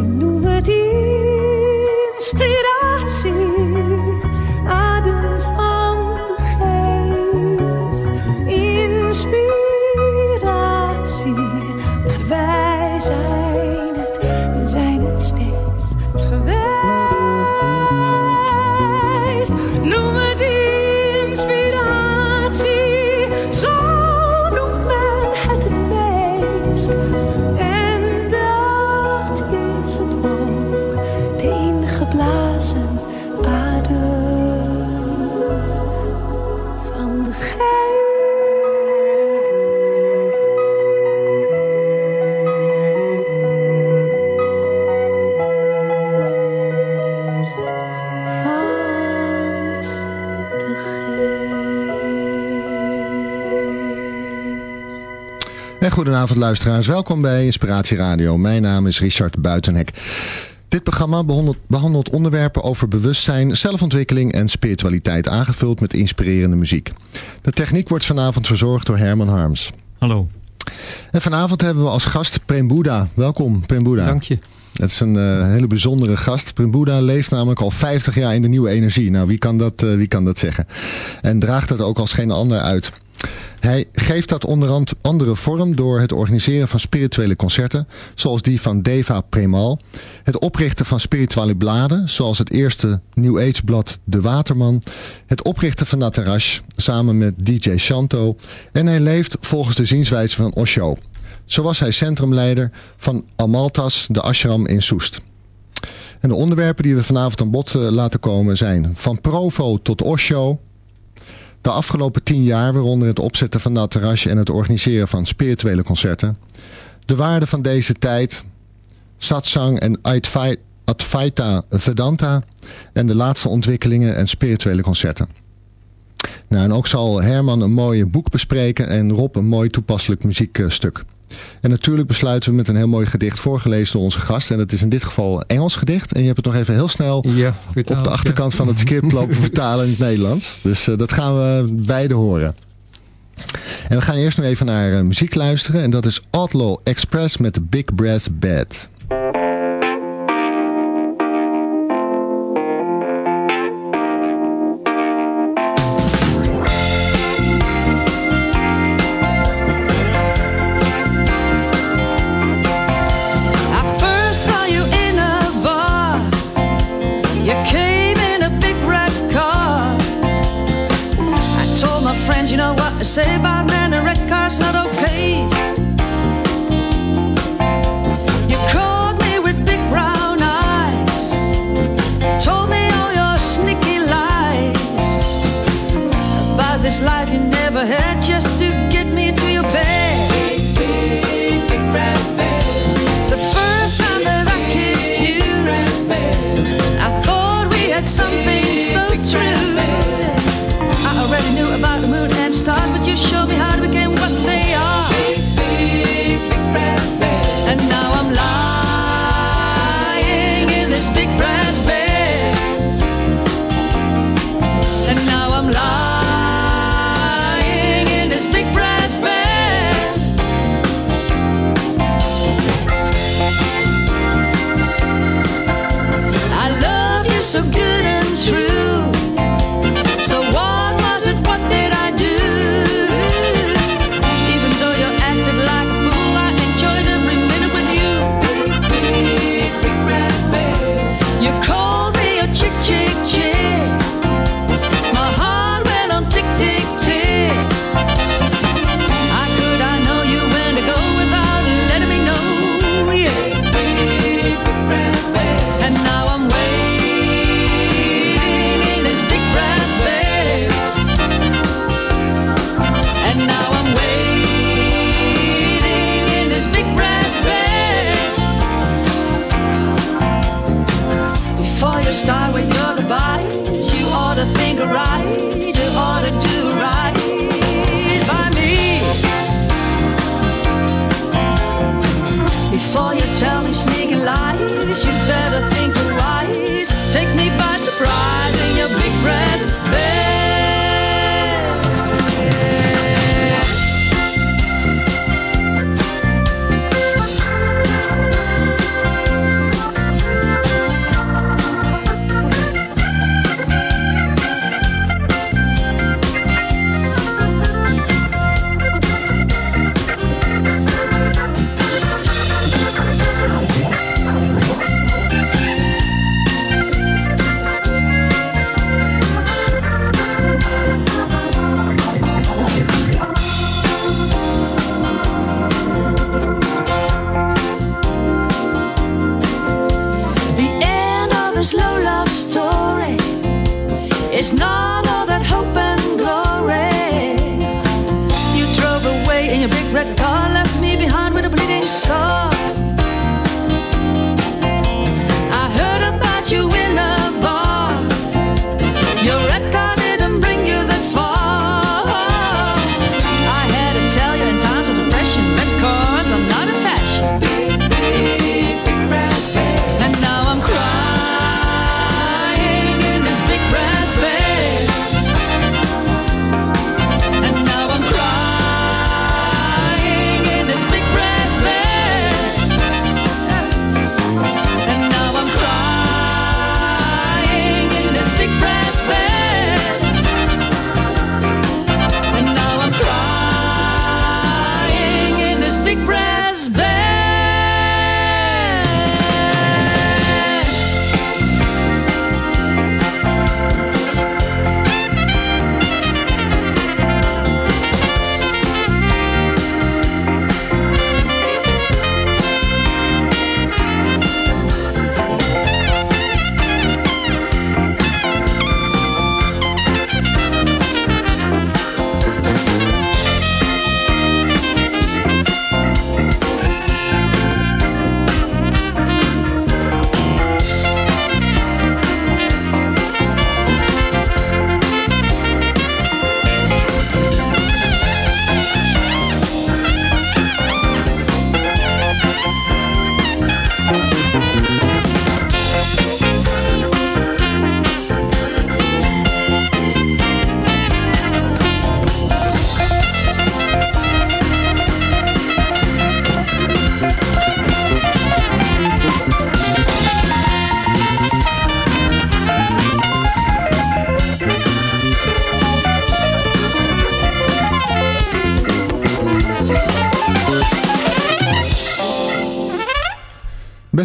une. Goedenavond luisteraars. Welkom bij Inspiratie Radio. Mijn naam is Richard Buitenhek. Dit programma behandelt, onderwerpen over bewustzijn, zelfontwikkeling en spiritualiteit aangevuld met inspirerende muziek. De techniek wordt vanavond verzorgd door Herman Harms. Hallo. En vanavond hebben we als gast Prem Buddha. Welkom Prem Buddha. Dank je. Het is een uh, hele bijzondere gast. Prem Buddha leeft namelijk al 50 jaar in de nieuwe energie. Nou, wie kan dat, uh, wie kan dat zeggen? En draagt dat ook als geen ander uit. Hij geeft dat onder andere vorm door het organiseren van spirituele concerten, zoals die van Deva Premal, het oprichten van spirituele bladen, zoals het eerste New Age blad De Waterman, het oprichten van Natarash samen met DJ Shanto en hij leeft volgens de zienswijze van Osho. Zo was hij centrumleider van Amaltas, de ashram in Soest. En de onderwerpen die we vanavond aan bod eh, laten komen zijn van Provo tot Osho, de afgelopen tien jaar, waaronder het opzetten van dat terrasje en het organiseren van spirituele concerten. De waarde van deze tijd, satsang en Advaita Vedanta en de laatste ontwikkelingen en spirituele concerten. Nou, en ook zal Herman een mooi boek bespreken en Rob een mooi toepasselijk muziekstuk. En natuurlijk besluiten we met een heel mooi gedicht voorgelezen door onze gast. En dat is in dit geval een Engels gedicht. En je hebt het nog even heel snel ja, op de achterkant van het script lopen vertalen in het Nederlands. Dus uh, dat gaan we beide horen. En we gaan eerst nog even naar uh, muziek luisteren. En dat is Outlaw Express met de Big Brass Bad.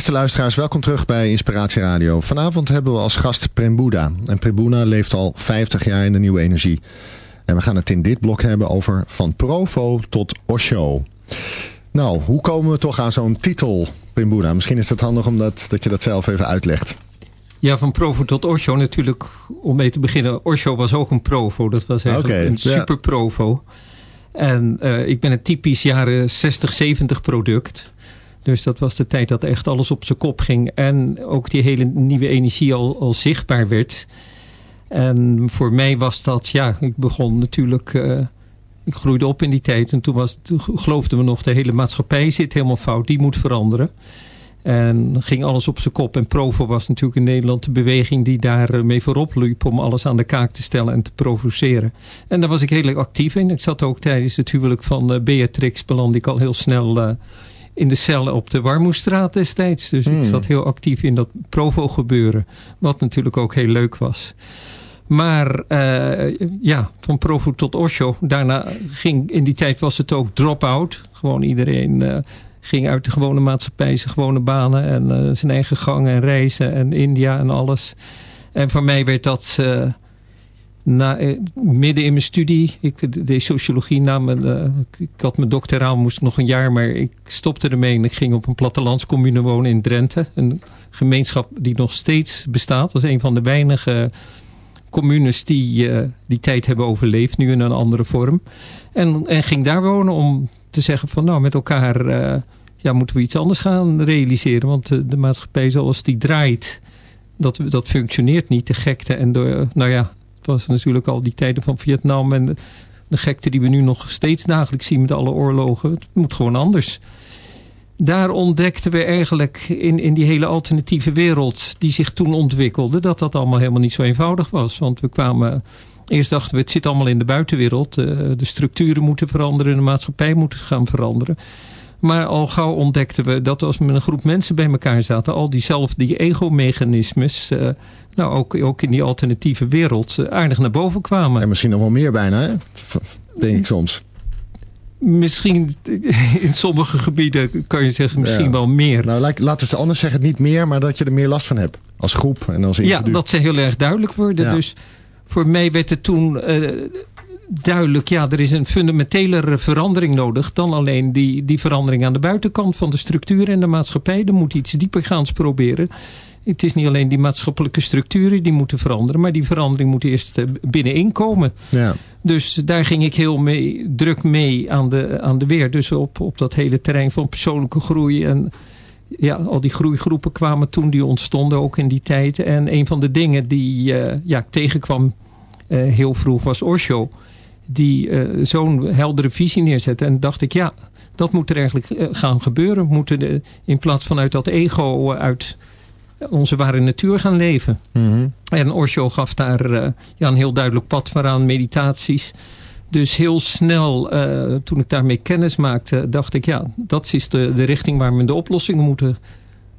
Beste luisteraars, welkom terug bij Inspiratie Radio. Vanavond hebben we als gast Prembuda. En Prembuda leeft al 50 jaar in de nieuwe energie. En we gaan het in dit blok hebben over van Provo tot Osho. Nou, hoe komen we toch aan zo'n titel, Prembuda? Misschien is het handig omdat dat je dat zelf even uitlegt. Ja, van Provo tot Osho natuurlijk. Om mee te beginnen, Osho was ook een Provo. Dat was eigenlijk een super Provo. En eh, ik ben een typisch jaren 60, 70 product. Dus dat was de tijd dat echt alles op zijn kop ging. En ook die hele nieuwe energie al, al zichtbaar werd. En voor mij was dat, ja, ik begon natuurlijk... eh, ik groeide op in die tijd en toen, was, geloofden we nog... de hele maatschappij zit helemaal fout, die moet veranderen. En ging alles op zijn kop. En Provo was natuurlijk in Nederland de beweging die daar eh, voorop liep om alles aan de kaak te stellen en te provoceren. En daar was ik heel actief in. Ik zat ook tijdens het huwelijk van eh, Beatrix, belandde ik al heel snel in de cellen op de Warmoestraat destijds. Dus Hmm. ik zat heel actief in dat Provo gebeuren. Wat natuurlijk ook heel leuk was. Maar eh, ja, van Provo tot Osho. Daarna ging, in die tijd was het ook drop-out. Gewoon iedereen eh, ging uit de gewone maatschappij, zijn gewone banen en eh, zijn eigen gang en reizen en India en alles. En voor mij werd dat na, eh, midden in mijn studie. Ik deed sociologie na mijn, eh, ik- had mijn doctoraal, moest nog een jaar, maar ik stopte ermee en ik ging op een plattelandscommune wonen in Drenthe. Een gemeenschap die nog steeds bestaat. Dat is een van de weinige communes die eh, die tijd hebben overleefd, nu in een andere vorm. En, en ging daar wonen om te zeggen van nou met elkaar ja, moeten we iets anders gaan realiseren. Want de, maatschappij zoals die draait, dat, dat functioneert niet. De gekte en de, nou ja, was natuurlijk al die tijden van Vietnam en de, de gekte die we nu nog steeds dagelijks zien met alle oorlogen. Het moet gewoon anders. Daar ontdekten we eigenlijk in, in die hele alternatieve wereld die zich toen ontwikkelde, dat dat allemaal helemaal niet zo eenvoudig was. Want we kwamen, eerst dachten we het zit allemaal in de buitenwereld. eh, de structuren moeten veranderen, de maatschappij moet gaan veranderen. Maar al gauw ontdekten we dat als we met een groep mensen bij elkaar zaten, al diezelfde die ego-mechanismes, eh, nou ook, ook in die alternatieve wereld, eh, aardig naar boven kwamen. En misschien nog wel meer bijna, hè? Denk ik soms. Misschien in sommige gebieden kan je zeggen misschien Ja. wel meer. Nou, laten we het anders zeggen, niet meer, maar dat je er meer last van hebt. Als groep en als Ja, individu. dat ze heel erg duidelijk worden. Ja. Dus voor mij werd het toen eh, duidelijk... ja, er is een fundamentelere verandering nodig... dan alleen die, die verandering aan de buitenkant van de structuur en de maatschappij. Er moet iets diepergaans proberen. het is niet alleen die maatschappelijke structuren die moeten veranderen, maar die verandering moet eerst eh, binnenin komen. Ja. Dus daar ging ik heel mee, druk mee aan de, aan de weer. Dus op, op dat hele terrein van persoonlijke groei. En ja, al die groeigroepen kwamen toen, die ontstonden ook in die tijd. En een van de dingen die eh, ja, ik tegenkwam eh, heel vroeg was Osho. Die eh, zo'n heldere visie neerzette. En dacht ik, ja, dat moet er eigenlijk eh, gaan gebeuren. We moeten de, in plaats vanuit dat ego eh, uit onze ware natuur gaan leven. Mhm. En Osho gaf daar ja, een heel duidelijk pad voor aan, meditaties. Dus heel snel, toen ik daarmee kennis maakte, dacht ik... ja, dat is de, de richting waar we de oplossingen moeten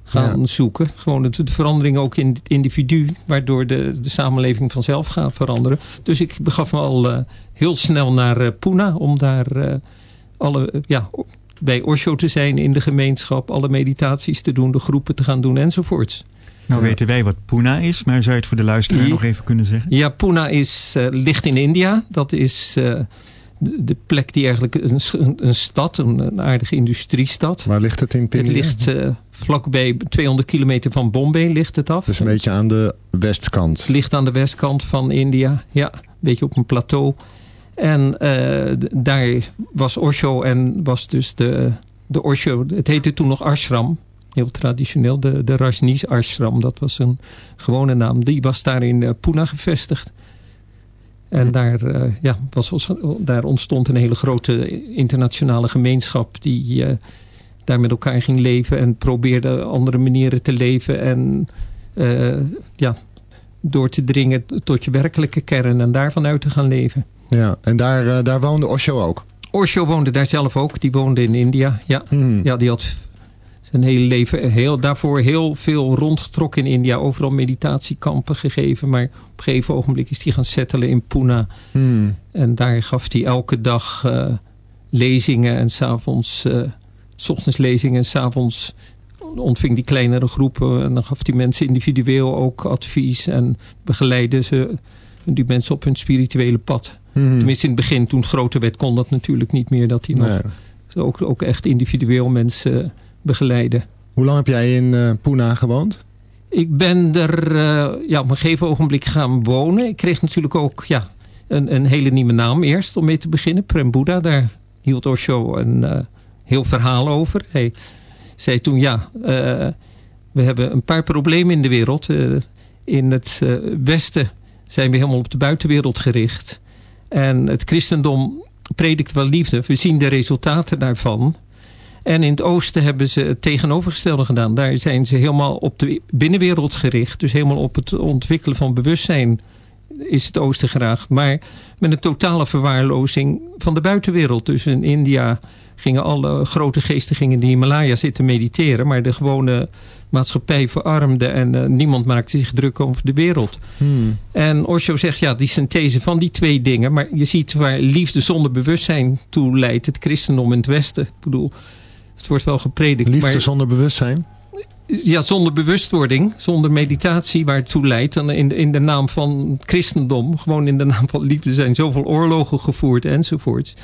gaan zoeken. Gewoon de, de verandering ook in het individu... waardoor de, de samenleving vanzelf gaat veranderen. Dus ik begaf me al eh, heel snel naar eh, Pune... om daar eh, alle, ja, bij Osho te zijn in de gemeenschap... alle meditaties te doen, de groepen te gaan doen enzovoorts. Nou Ja. weten wij wat Pune is, maar zou je het voor de luisteraar Ja. nog even kunnen zeggen? Ja, Pune is, eh, ligt in India. Dat is eh, de, de plek die eigenlijk een, een, een stad, een, een aardige industriestad. Waar ligt het in Het Pindia? ligt eh, vlakbij 200 kilometer van Bombay ligt het af. Dus een beetje aan de westkant. Het ligt aan de westkant van India. Ja, een beetje op een plateau. En eh, daar was Osho en was dus de, de Osho... Het heette toen nog ashram. Heel traditioneel. De, de Rajneesh ashram. Dat was een gewone naam. Die was daar in eh, Pune gevestigd. En Hm. daar, eh, ja, was, daar ontstond een hele grote internationale gemeenschap... die eh, daar met elkaar ging leven... en probeerde andere manieren te leven... en eh, ja, door te dringen tot je werkelijke kern en daarvan uit te gaan leven. Ja, en daar, daar woonde Osho ook. Osho woonde daar zelf ook. Die woonde in India. Ja, Hmm. ja die had zijn hele leven heel, daarvoor heel veel rondgetrokken in India. Overal meditatiekampen gegeven. Maar op een gegeven ogenblik is hij gaan settelen in Pune. Hmm. En daar gaf hij elke dag eh, lezingen. En s'avonds, s ochtends lezingen en s'avonds ontving die kleinere groepen. En dan gaf hij mensen individueel ook advies. En begeleidde ze die mensen op hun spirituele pad. Hmm. Tenminste in het begin, toen het groter werd, kon dat natuurlijk niet meer. Dat hij nog Nee. ook, ook echt individueel mensen begeleidde. Hoe lang heb jij in eh Pune gewoond? Ik ben er eh, ja, op een gegeven ogenblik gaan wonen. Ik kreeg natuurlijk ook ja, een, een hele nieuwe naam eerst om mee te beginnen. Prem Buddha, daar hield Osho een eh, heel verhaal over. Hij zei toen, ja, we hebben een paar problemen in de wereld. In het westen zijn we helemaal op de buitenwereld gericht. En het christendom predikt wel liefde. We zien de resultaten daarvan. En in het oosten hebben ze het tegenovergestelde gedaan. Daar zijn ze helemaal op de binnenwereld gericht. Dus helemaal op het ontwikkelen van bewustzijn is het oosten geraakt. Maar met een totale verwaarlozing van de buitenwereld. Dus in India gingen alle grote geesten gingen in de Himalaya zitten mediteren. Maar de gewone maatschappij verarmde en eh, niemand maakte zich druk over de wereld. Hmm. En Osho zegt, ja, die synthese van die twee dingen. Maar je ziet waar liefde zonder bewustzijn toe leidt. Het christendom in het westen. Ik bedoel, het wordt wel gepredikt. Liefde maar, zonder bewustzijn? ja, zonder bewustwording, zonder meditatie waar het toe leidt. Dan in, de- in de naam van christendom, gewoon in de naam van liefde zijn zoveel oorlogen gevoerd enzovoort.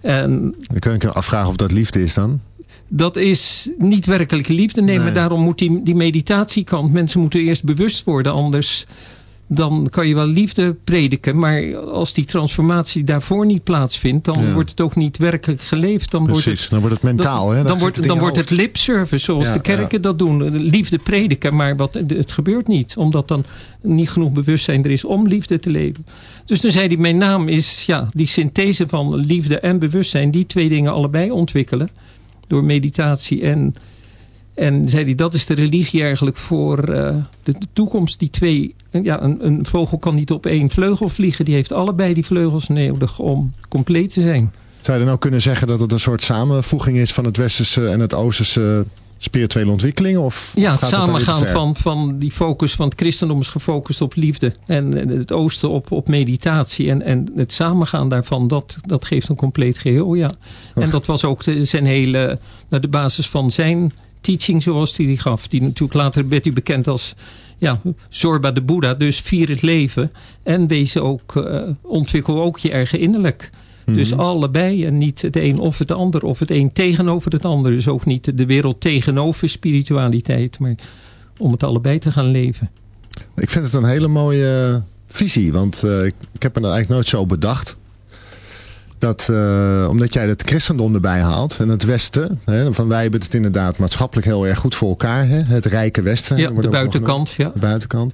En Dan kun je je afvragen of dat liefde is dan. dat is niet werkelijke liefde. Nee, Nee. maar daarom moet die, die meditatiekant... mensen moeten eerst bewust worden. Anders dan kan je wel liefde prediken. Maar als die transformatie daarvoor niet plaatsvindt... dan Ja. wordt het ook niet werkelijk geleefd. Dan wordt het Precies, dan wordt het mentaal. dan, hè? Dan wordt, dan wordt het lipservice zoals Ja, de kerken dat doen. Liefde prediken, maar wat, het gebeurt niet. Omdat dan niet genoeg bewustzijn er is om liefde te leven. Dus dan zei hij, mijn naam is ja, die synthese van liefde en bewustzijn. Die twee dingen allebei ontwikkelen. Door meditatie en... En zei hij, dat is de religie eigenlijk voor eh, de, toekomst. Die twee, ja, een, een vogel kan niet op één vleugel vliegen. Die heeft allebei die vleugels nodig om compleet te zijn. Zou je dan ook kunnen zeggen dat het een soort samenvoeging is van het westerse en het oosterse spirituele ontwikkeling? Of, Ja, het samengaan van, van die focus van het christendom is gefocust op liefde. En en het oosten op, op meditatie. En, en het samengaan daarvan, dat, dat geeft een compleet geheel, ja. En dat was ook de, zijn hele, nou, de basis van zijn teaching zoals hij die gaf. Die natuurlijk later werd hij bekend als ja, Zorba de Boeddha. Dus vier het leven. En wees ook, eh, ontwikkel ook je eigen innerlijk. Dus Mhm. allebei en niet het een of het ander. Of het een tegenover het ander. Dus ook niet de wereld tegenover spiritualiteit. Maar om het allebei te gaan leven. Ik vind het een hele mooie visie. Want eh, ik, ik heb me dat eigenlijk nooit zo bedacht. Dat, eh, omdat jij het christendom erbij haalt en het Westen. Hè, van wij hebben het inderdaad maatschappelijk heel erg goed voor elkaar. Hè, het rijke Westen. Ja, de buitenkant. Ja. de buitenkant.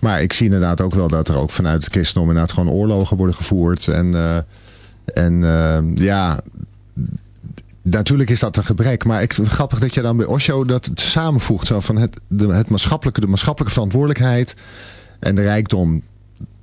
Maar ik zie inderdaad ook wel dat er ook vanuit het christendom inderdaad gewoon oorlogen worden gevoerd. En, eh, en eh, ja, natuurlijk is dat een gebrek. Maar ik, grappig dat je dan bij Osho dat het samenvoegt. Zo van het, de, het maatschappelijke, de maatschappelijke verantwoordelijkheid en de rijkdom.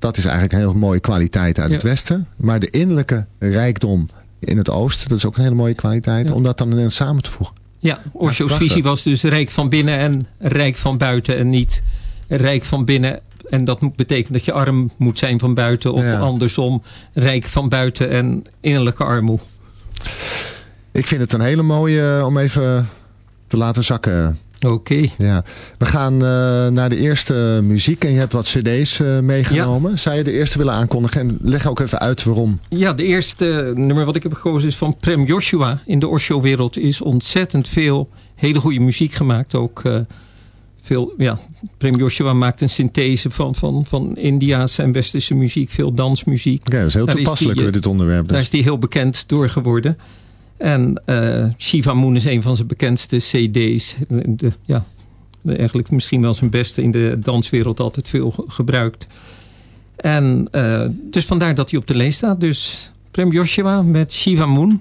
Dat is eigenlijk een heel mooie kwaliteit uit Ja. het Westen. Maar de innerlijke rijkdom in het Oosten, dat is ook een hele mooie kwaliteit. Ja. Om dat dan samen te voegen. Ja, Osho's visie was dus rijk van binnen en rijk van buiten. En niet rijk van binnen. En dat moet betekenen dat je arm moet zijn van buiten. Of Ja. andersom, rijk van buiten en innerlijke armoe. Ik vind het een hele mooie eh, om even te laten zakken. Oké. Ja. We gaan eh, naar de eerste muziek en je hebt wat cd's eh, meegenomen. Zou je de eerste willen aankondigen en leg ook even uit waarom. Ja, de eerste nummer wat ik heb gekozen is van Prem Joshua. In de Osho-wereld is ontzettend veel hele goede muziek gemaakt. Ook eh, veel, ja, Prem Joshua maakt een synthese van, van, van India's en westerse muziek. Veel dansmuziek. Oké, dat is heel Daar toepasselijk die, eh, dit onderwerp. Daar Dus. is hij heel bekend door geworden. En eh, Shiva Moon is een van zijn bekendste cd's. Ja, eigenlijk misschien wel zijn beste in de danswereld altijd veel ge- gebruikt. En eh, dus vandaar dat hij op de lijst staat. Dus Prem Joshua met Shiva Moon.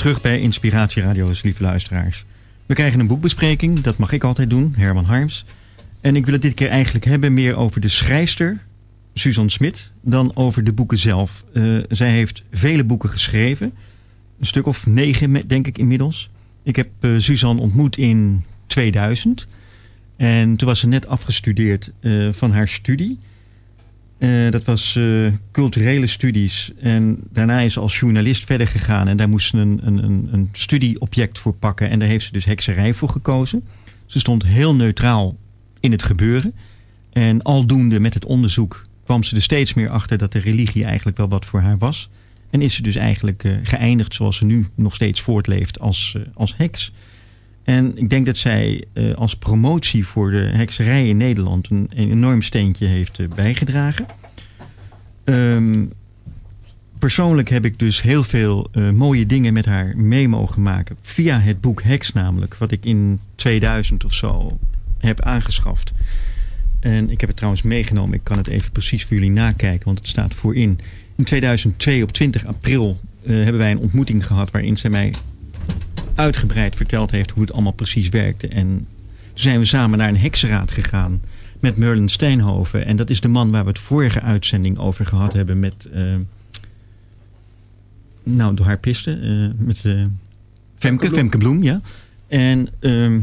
Terug bij Inspiratie Radio's, lieve luisteraars. We krijgen een boekbespreking, dat mag ik altijd doen, Herman Harms. En ik wil het dit keer eigenlijk hebben meer over de schrijfster, Suzanne Smit, dan over de boeken zelf. Eh, zij heeft vele boeken geschreven, een stuk of negen denk ik inmiddels. Ik heb eh, Suzanne ontmoet in 2000 en toen was ze net afgestudeerd eh, van haar studie. Eh, dat was eh, culturele studies. En daarna is ze als journalist verder gegaan. En daar moest ze een, een, een, studieobject voor pakken. En daar heeft ze dus hekserij voor gekozen. Ze stond heel neutraal in het gebeuren. En aldoende met het onderzoek kwam ze er steeds meer achter dat de religie eigenlijk wel wat voor haar was. En is ze dus eigenlijk eh, geëindigd zoals ze nu nog steeds voortleeft als, als heks. En ik denk dat zij eh, als promotie voor de hekserij in Nederland een, enorm steentje heeft eh, bijgedragen. Ehm, persoonlijk heb ik dus heel veel eh, mooie dingen met haar mee mogen maken. Via het boek Heks namelijk, wat ik in 2000 of zo heb aangeschaft. En ik heb het trouwens meegenomen. Ik kan het even precies voor jullie nakijken, want het staat voorin. In 2002 op 20 april hebben wij een ontmoeting gehad... waarin zij mij uitgebreid verteld heeft hoe het allemaal precies werkte. En toen zijn we samen naar een heksenraad gegaan met Merlin Steenhoven. En dat is de man waar we het vorige uitzending over gehad hebben met... eh, nou, door haar piste. eh, met eh, Femke, Bloem. Femke Bloem, ja. En ehm,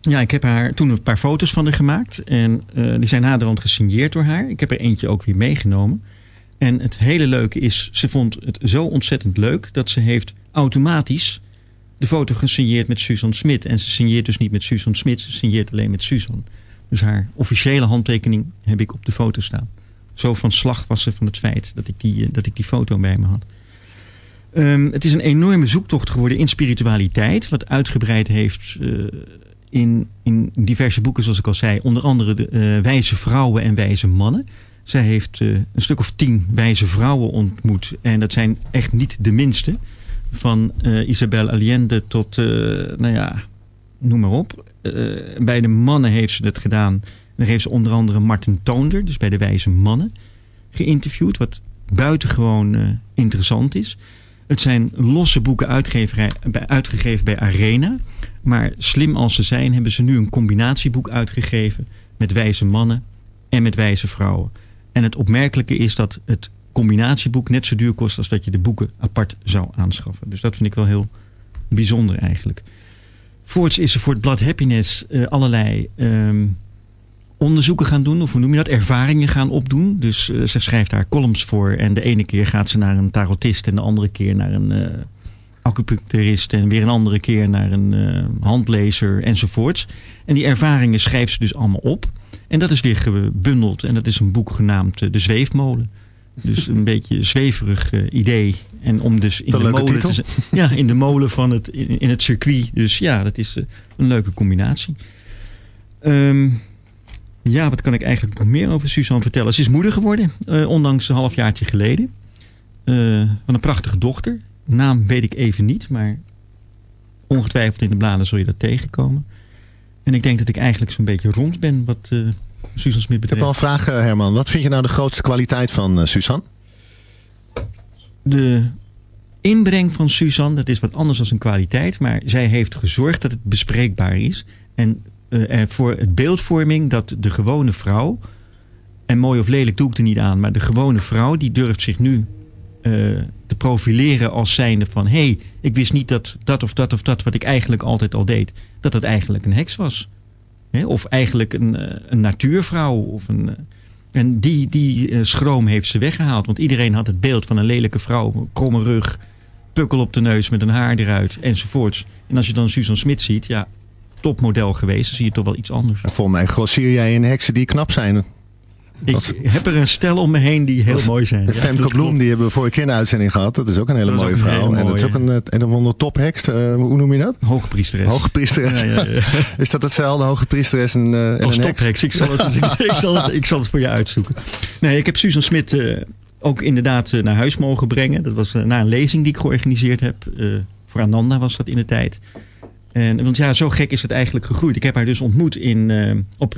ja, ik heb haar toen een paar foto's van haar gemaakt. En die zijn naderhand gesigneerd door haar. Ik heb er eentje ook weer meegenomen. En het hele leuke is, ze vond het zo ontzettend leuk... dat ze heeft automatisch de foto gesigneerd met Suzanne Smit. En ze signeert dus niet met Suzanne Smit, ze signeert alleen met Suzanne. Dus haar officiële handtekening heb ik op de foto staan. Zo van slag was ze van het feit dat ik die, eh, dat ik die foto bij me had. Ehm, het is een enorme zoektocht geworden in spiritualiteit. Wat uitgebreid heeft eh, in, in diverse boeken, zoals ik al zei. Onder andere de eh, wijze vrouwen en wijze mannen. Zij heeft een stuk of tien wijze vrouwen ontmoet. En dat zijn echt niet de minste. Van eh, Isabel Allende tot, eh, nou ja, noem maar op. Eh, bij de mannen heeft ze het gedaan. Daar heeft ze onder andere Martin Toonder, dus bij de wijze mannen, geïnterviewd. Wat buitengewoon interessant is. Het zijn losse boeken uitgegeven bij Arena. Maar slim als ze zijn, hebben ze nu een combinatieboek uitgegeven met wijze mannen en met wijze vrouwen. En het opmerkelijke is dat het combinatieboek net zo duur kost als dat je de boeken apart zou aanschaffen. Dus dat vind ik wel heel bijzonder eigenlijk. Voorts is er voor het blad Happiness eh, allerlei ehm, onderzoeken gaan doen. Of hoe noem je dat? Ervaringen gaan opdoen. Dus eh, ze schrijft daar columns voor. En de ene keer gaat ze naar een tarotist. En de andere keer naar een eh acupuncturist. En weer een andere keer naar een handlezer enzovoorts. En die ervaringen schrijft ze dus allemaal op. En dat is weer gebundeld. En dat is een boek genaamd De Zweefmolen. Dus een beetje een zweverig eh, idee. En om dus in de molen titel. te Ja, in de molen van het, in, in het circuit. Dus ja, dat is eh, een leuke combinatie. Ehm, ja, wat kan ik eigenlijk nog meer over Suzanne vertellen? Ze is moeder geworden, eh, ondanks een halfjaartje geleden. Van een prachtige dochter. Naam weet ik even niet, maar ongetwijfeld in de bladen zul je dat tegenkomen. En ik denk dat ik eigenlijk zo'n beetje rond ben wat Suzanne Smit Ik heb betreft. wel een vraag, eh, Herman. Wat vind je nou de grootste kwaliteit van eh, Suzanne? de inbreng van Suzanne, dat is wat anders dan een kwaliteit. Maar zij heeft gezorgd dat het bespreekbaar is. En er voor het beeldvorming dat de gewone vrouw... en mooi of lelijk doe ik er niet aan... maar de gewone vrouw die durft zich nu te profileren als zijnde van... hé, hey, ik wist niet dat dat of dat of dat wat ik eigenlijk altijd al deed... dat dat eigenlijk een heks was. Hè? Of eigenlijk een, eh, een natuurvrouw of een... eh, en die, die eh, schroom heeft ze weggehaald. Want iedereen had het beeld van een lelijke vrouw. Kromme rug, pukkel op de neus met een haar eruit enzovoorts. En als je dan Suzanne Smit ziet, ja, topmodel geweest. Dan zie je toch wel iets anders. Volgens mij grossier jij in heksen die knap zijn. Ik heb er een stel om me heen die heel mooi zijn. Femke Bloem, die hebben we vorige keer in de uitzending gehad. Dat is ook een hele mooie een vrouw. hele en dat is ook een, eh, een of andere tophekst. eh, hoe noem je dat? Hoogpriesteres. Hoogpriesteres. Ja, ja, ja. Is dat hetzelfde, hoge priesteres en, eh, en Als een heks? topheks. Ik zal, het, ik, zal het, ik zal het voor je uitzoeken. Nee, ik heb Suzanne Smit ook inderdaad naar huis mogen brengen. Dat was na een lezing die ik georganiseerd heb. Voor Ananda was dat in de tijd. En, want ja, zo gek is het eigenlijk gegroeid. Ik heb haar dus ontmoet in, op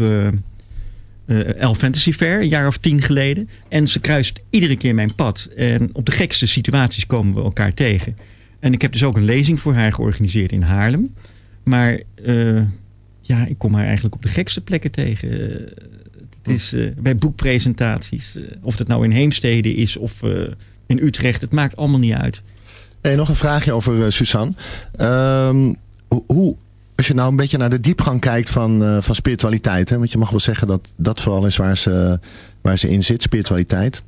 eh eh, El Fantasy Fair, een jaar of tien geleden. En ze kruist iedere keer mijn pad. En op de gekste situaties komen we elkaar tegen. En ik heb dus ook een lezing voor haar georganiseerd in Haarlem. Maar eh, ja, ik kom haar eigenlijk op de gekste plekken tegen. Het is eh, bij boekpresentaties, of dat nou in Heemstede is of in Utrecht, het maakt allemaal niet uit. Nog een vraagje over Suzanne. Ehm, hoe, als je nou een beetje naar de diepgang kijkt van, eh, van spiritualiteit. Hè, want je mag wel zeggen dat dat vooral is waar ze, waar ze in zit, spiritualiteit.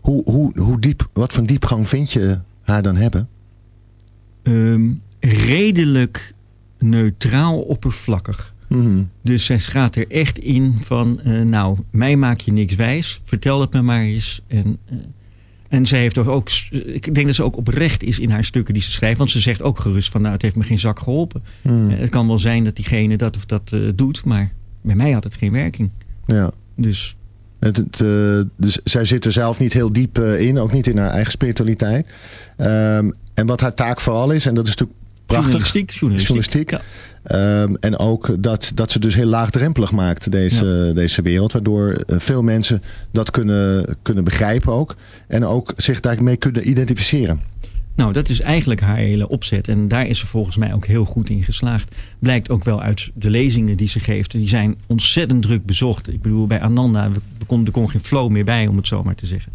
Hoe, hoe, hoe diep, wat voor diepgang vind je haar dan hebben? Ehm, redelijk neutraal oppervlakkig. Mhm. Dus zij gaat er echt in van, eh, nou, mij maak je niks wijs. Vertel het me maar eens. En, eh, en zij heeft ook, ik denk dat ze ook oprecht is in haar stukken die ze schrijft. Want ze zegt ook gerust van, nou, het heeft me geen zak geholpen. Mhm. Eh, het kan wel zijn dat diegene dat of dat eh, doet, maar bij mij had het geen werking. Ja. Dus Het, het, eh, dus zij zit er zelf niet heel diep in, ook niet in haar eigen spiritualiteit. Ehm, en wat haar taak vooral is, en dat is natuurlijk prachtig. journalistiek, journalistiek. Journalistiek. Ja. Ehm, en ook dat, dat ze dus heel laagdrempelig maakt, deze, deze wereld. Waardoor eh, veel mensen dat kunnen, kunnen begrijpen ook. En ook zich daarmee kunnen identificeren. Nou, dat is eigenlijk haar hele opzet. En daar is ze volgens mij ook heel goed in geslaagd. Blijkt ook wel uit de lezingen die ze geeft. Die zijn ontzettend druk bezocht. Ik bedoel, bij Ananda, kon, er kon geen flow meer bij, om het zo maar te zeggen.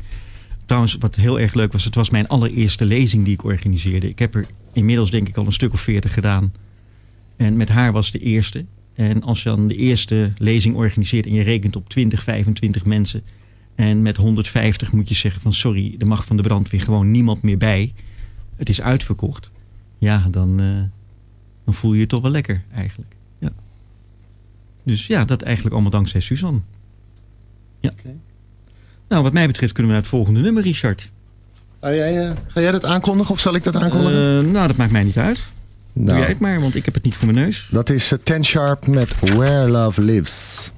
Trouwens, wat heel erg leuk was, het was mijn allereerste lezing die ik organiseerde. Ik heb er inmiddels denk ik al een stuk of veertig gedaan. En met haar was de eerste. En als je dan de eerste lezing organiseert en je rekent op 20, 25 mensen... en met 150 moet je zeggen van sorry, er mag van de brandweer gewoon niemand meer bij... het is uitverkocht. Ja, dan, eh, dan voel je je toch wel lekker eigenlijk. Ja. Dus ja, dat eigenlijk allemaal dankzij Suzanne. Ja. Nou, wat mij betreft kunnen we naar het volgende nummer, Richard. Ga jij, eh, ga jij dat aankondigen of zal ik dat aankondigen? Eh, nou, dat maakt mij niet uit. Doe nou, jij het maar, want ik heb het niet voor mijn neus. dat is eh, Ten Sharp met Where Love Lives.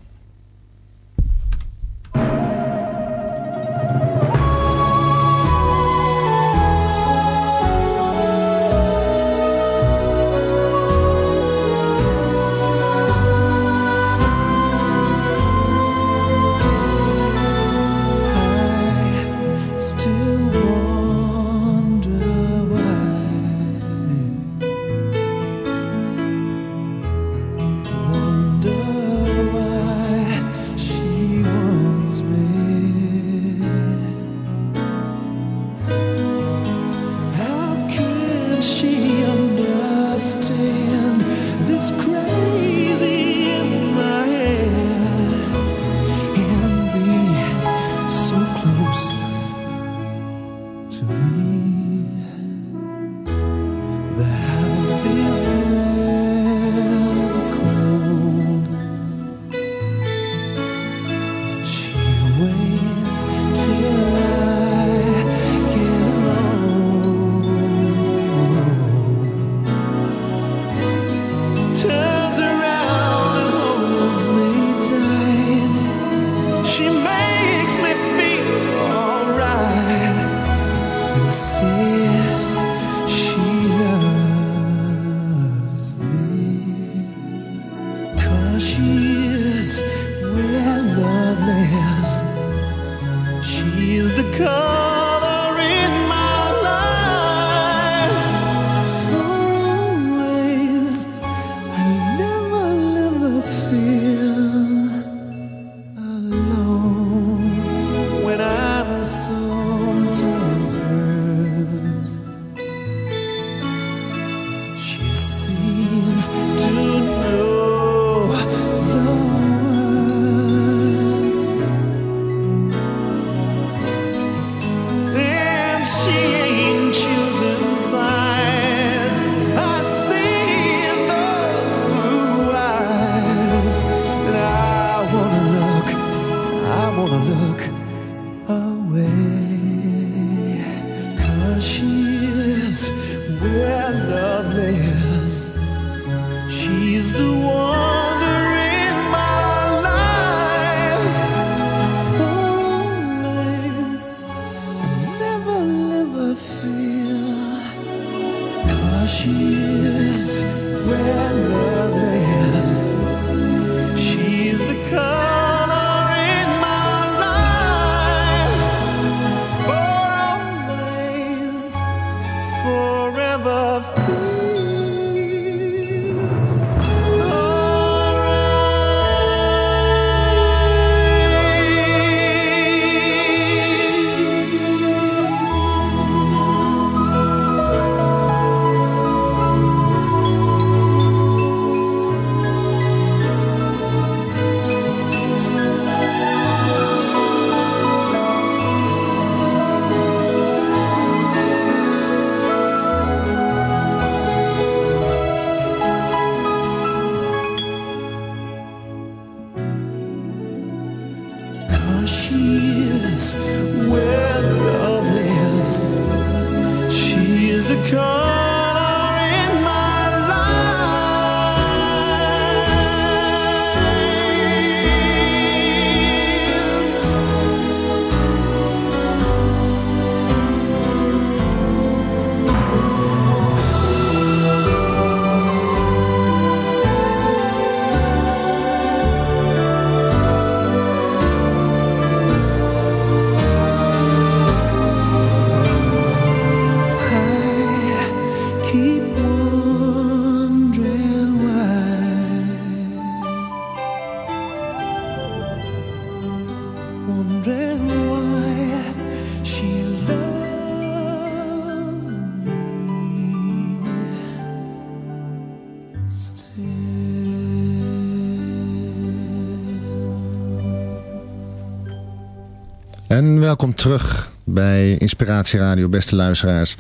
En welkom terug bij Inspiratie Radio, beste luisteraars.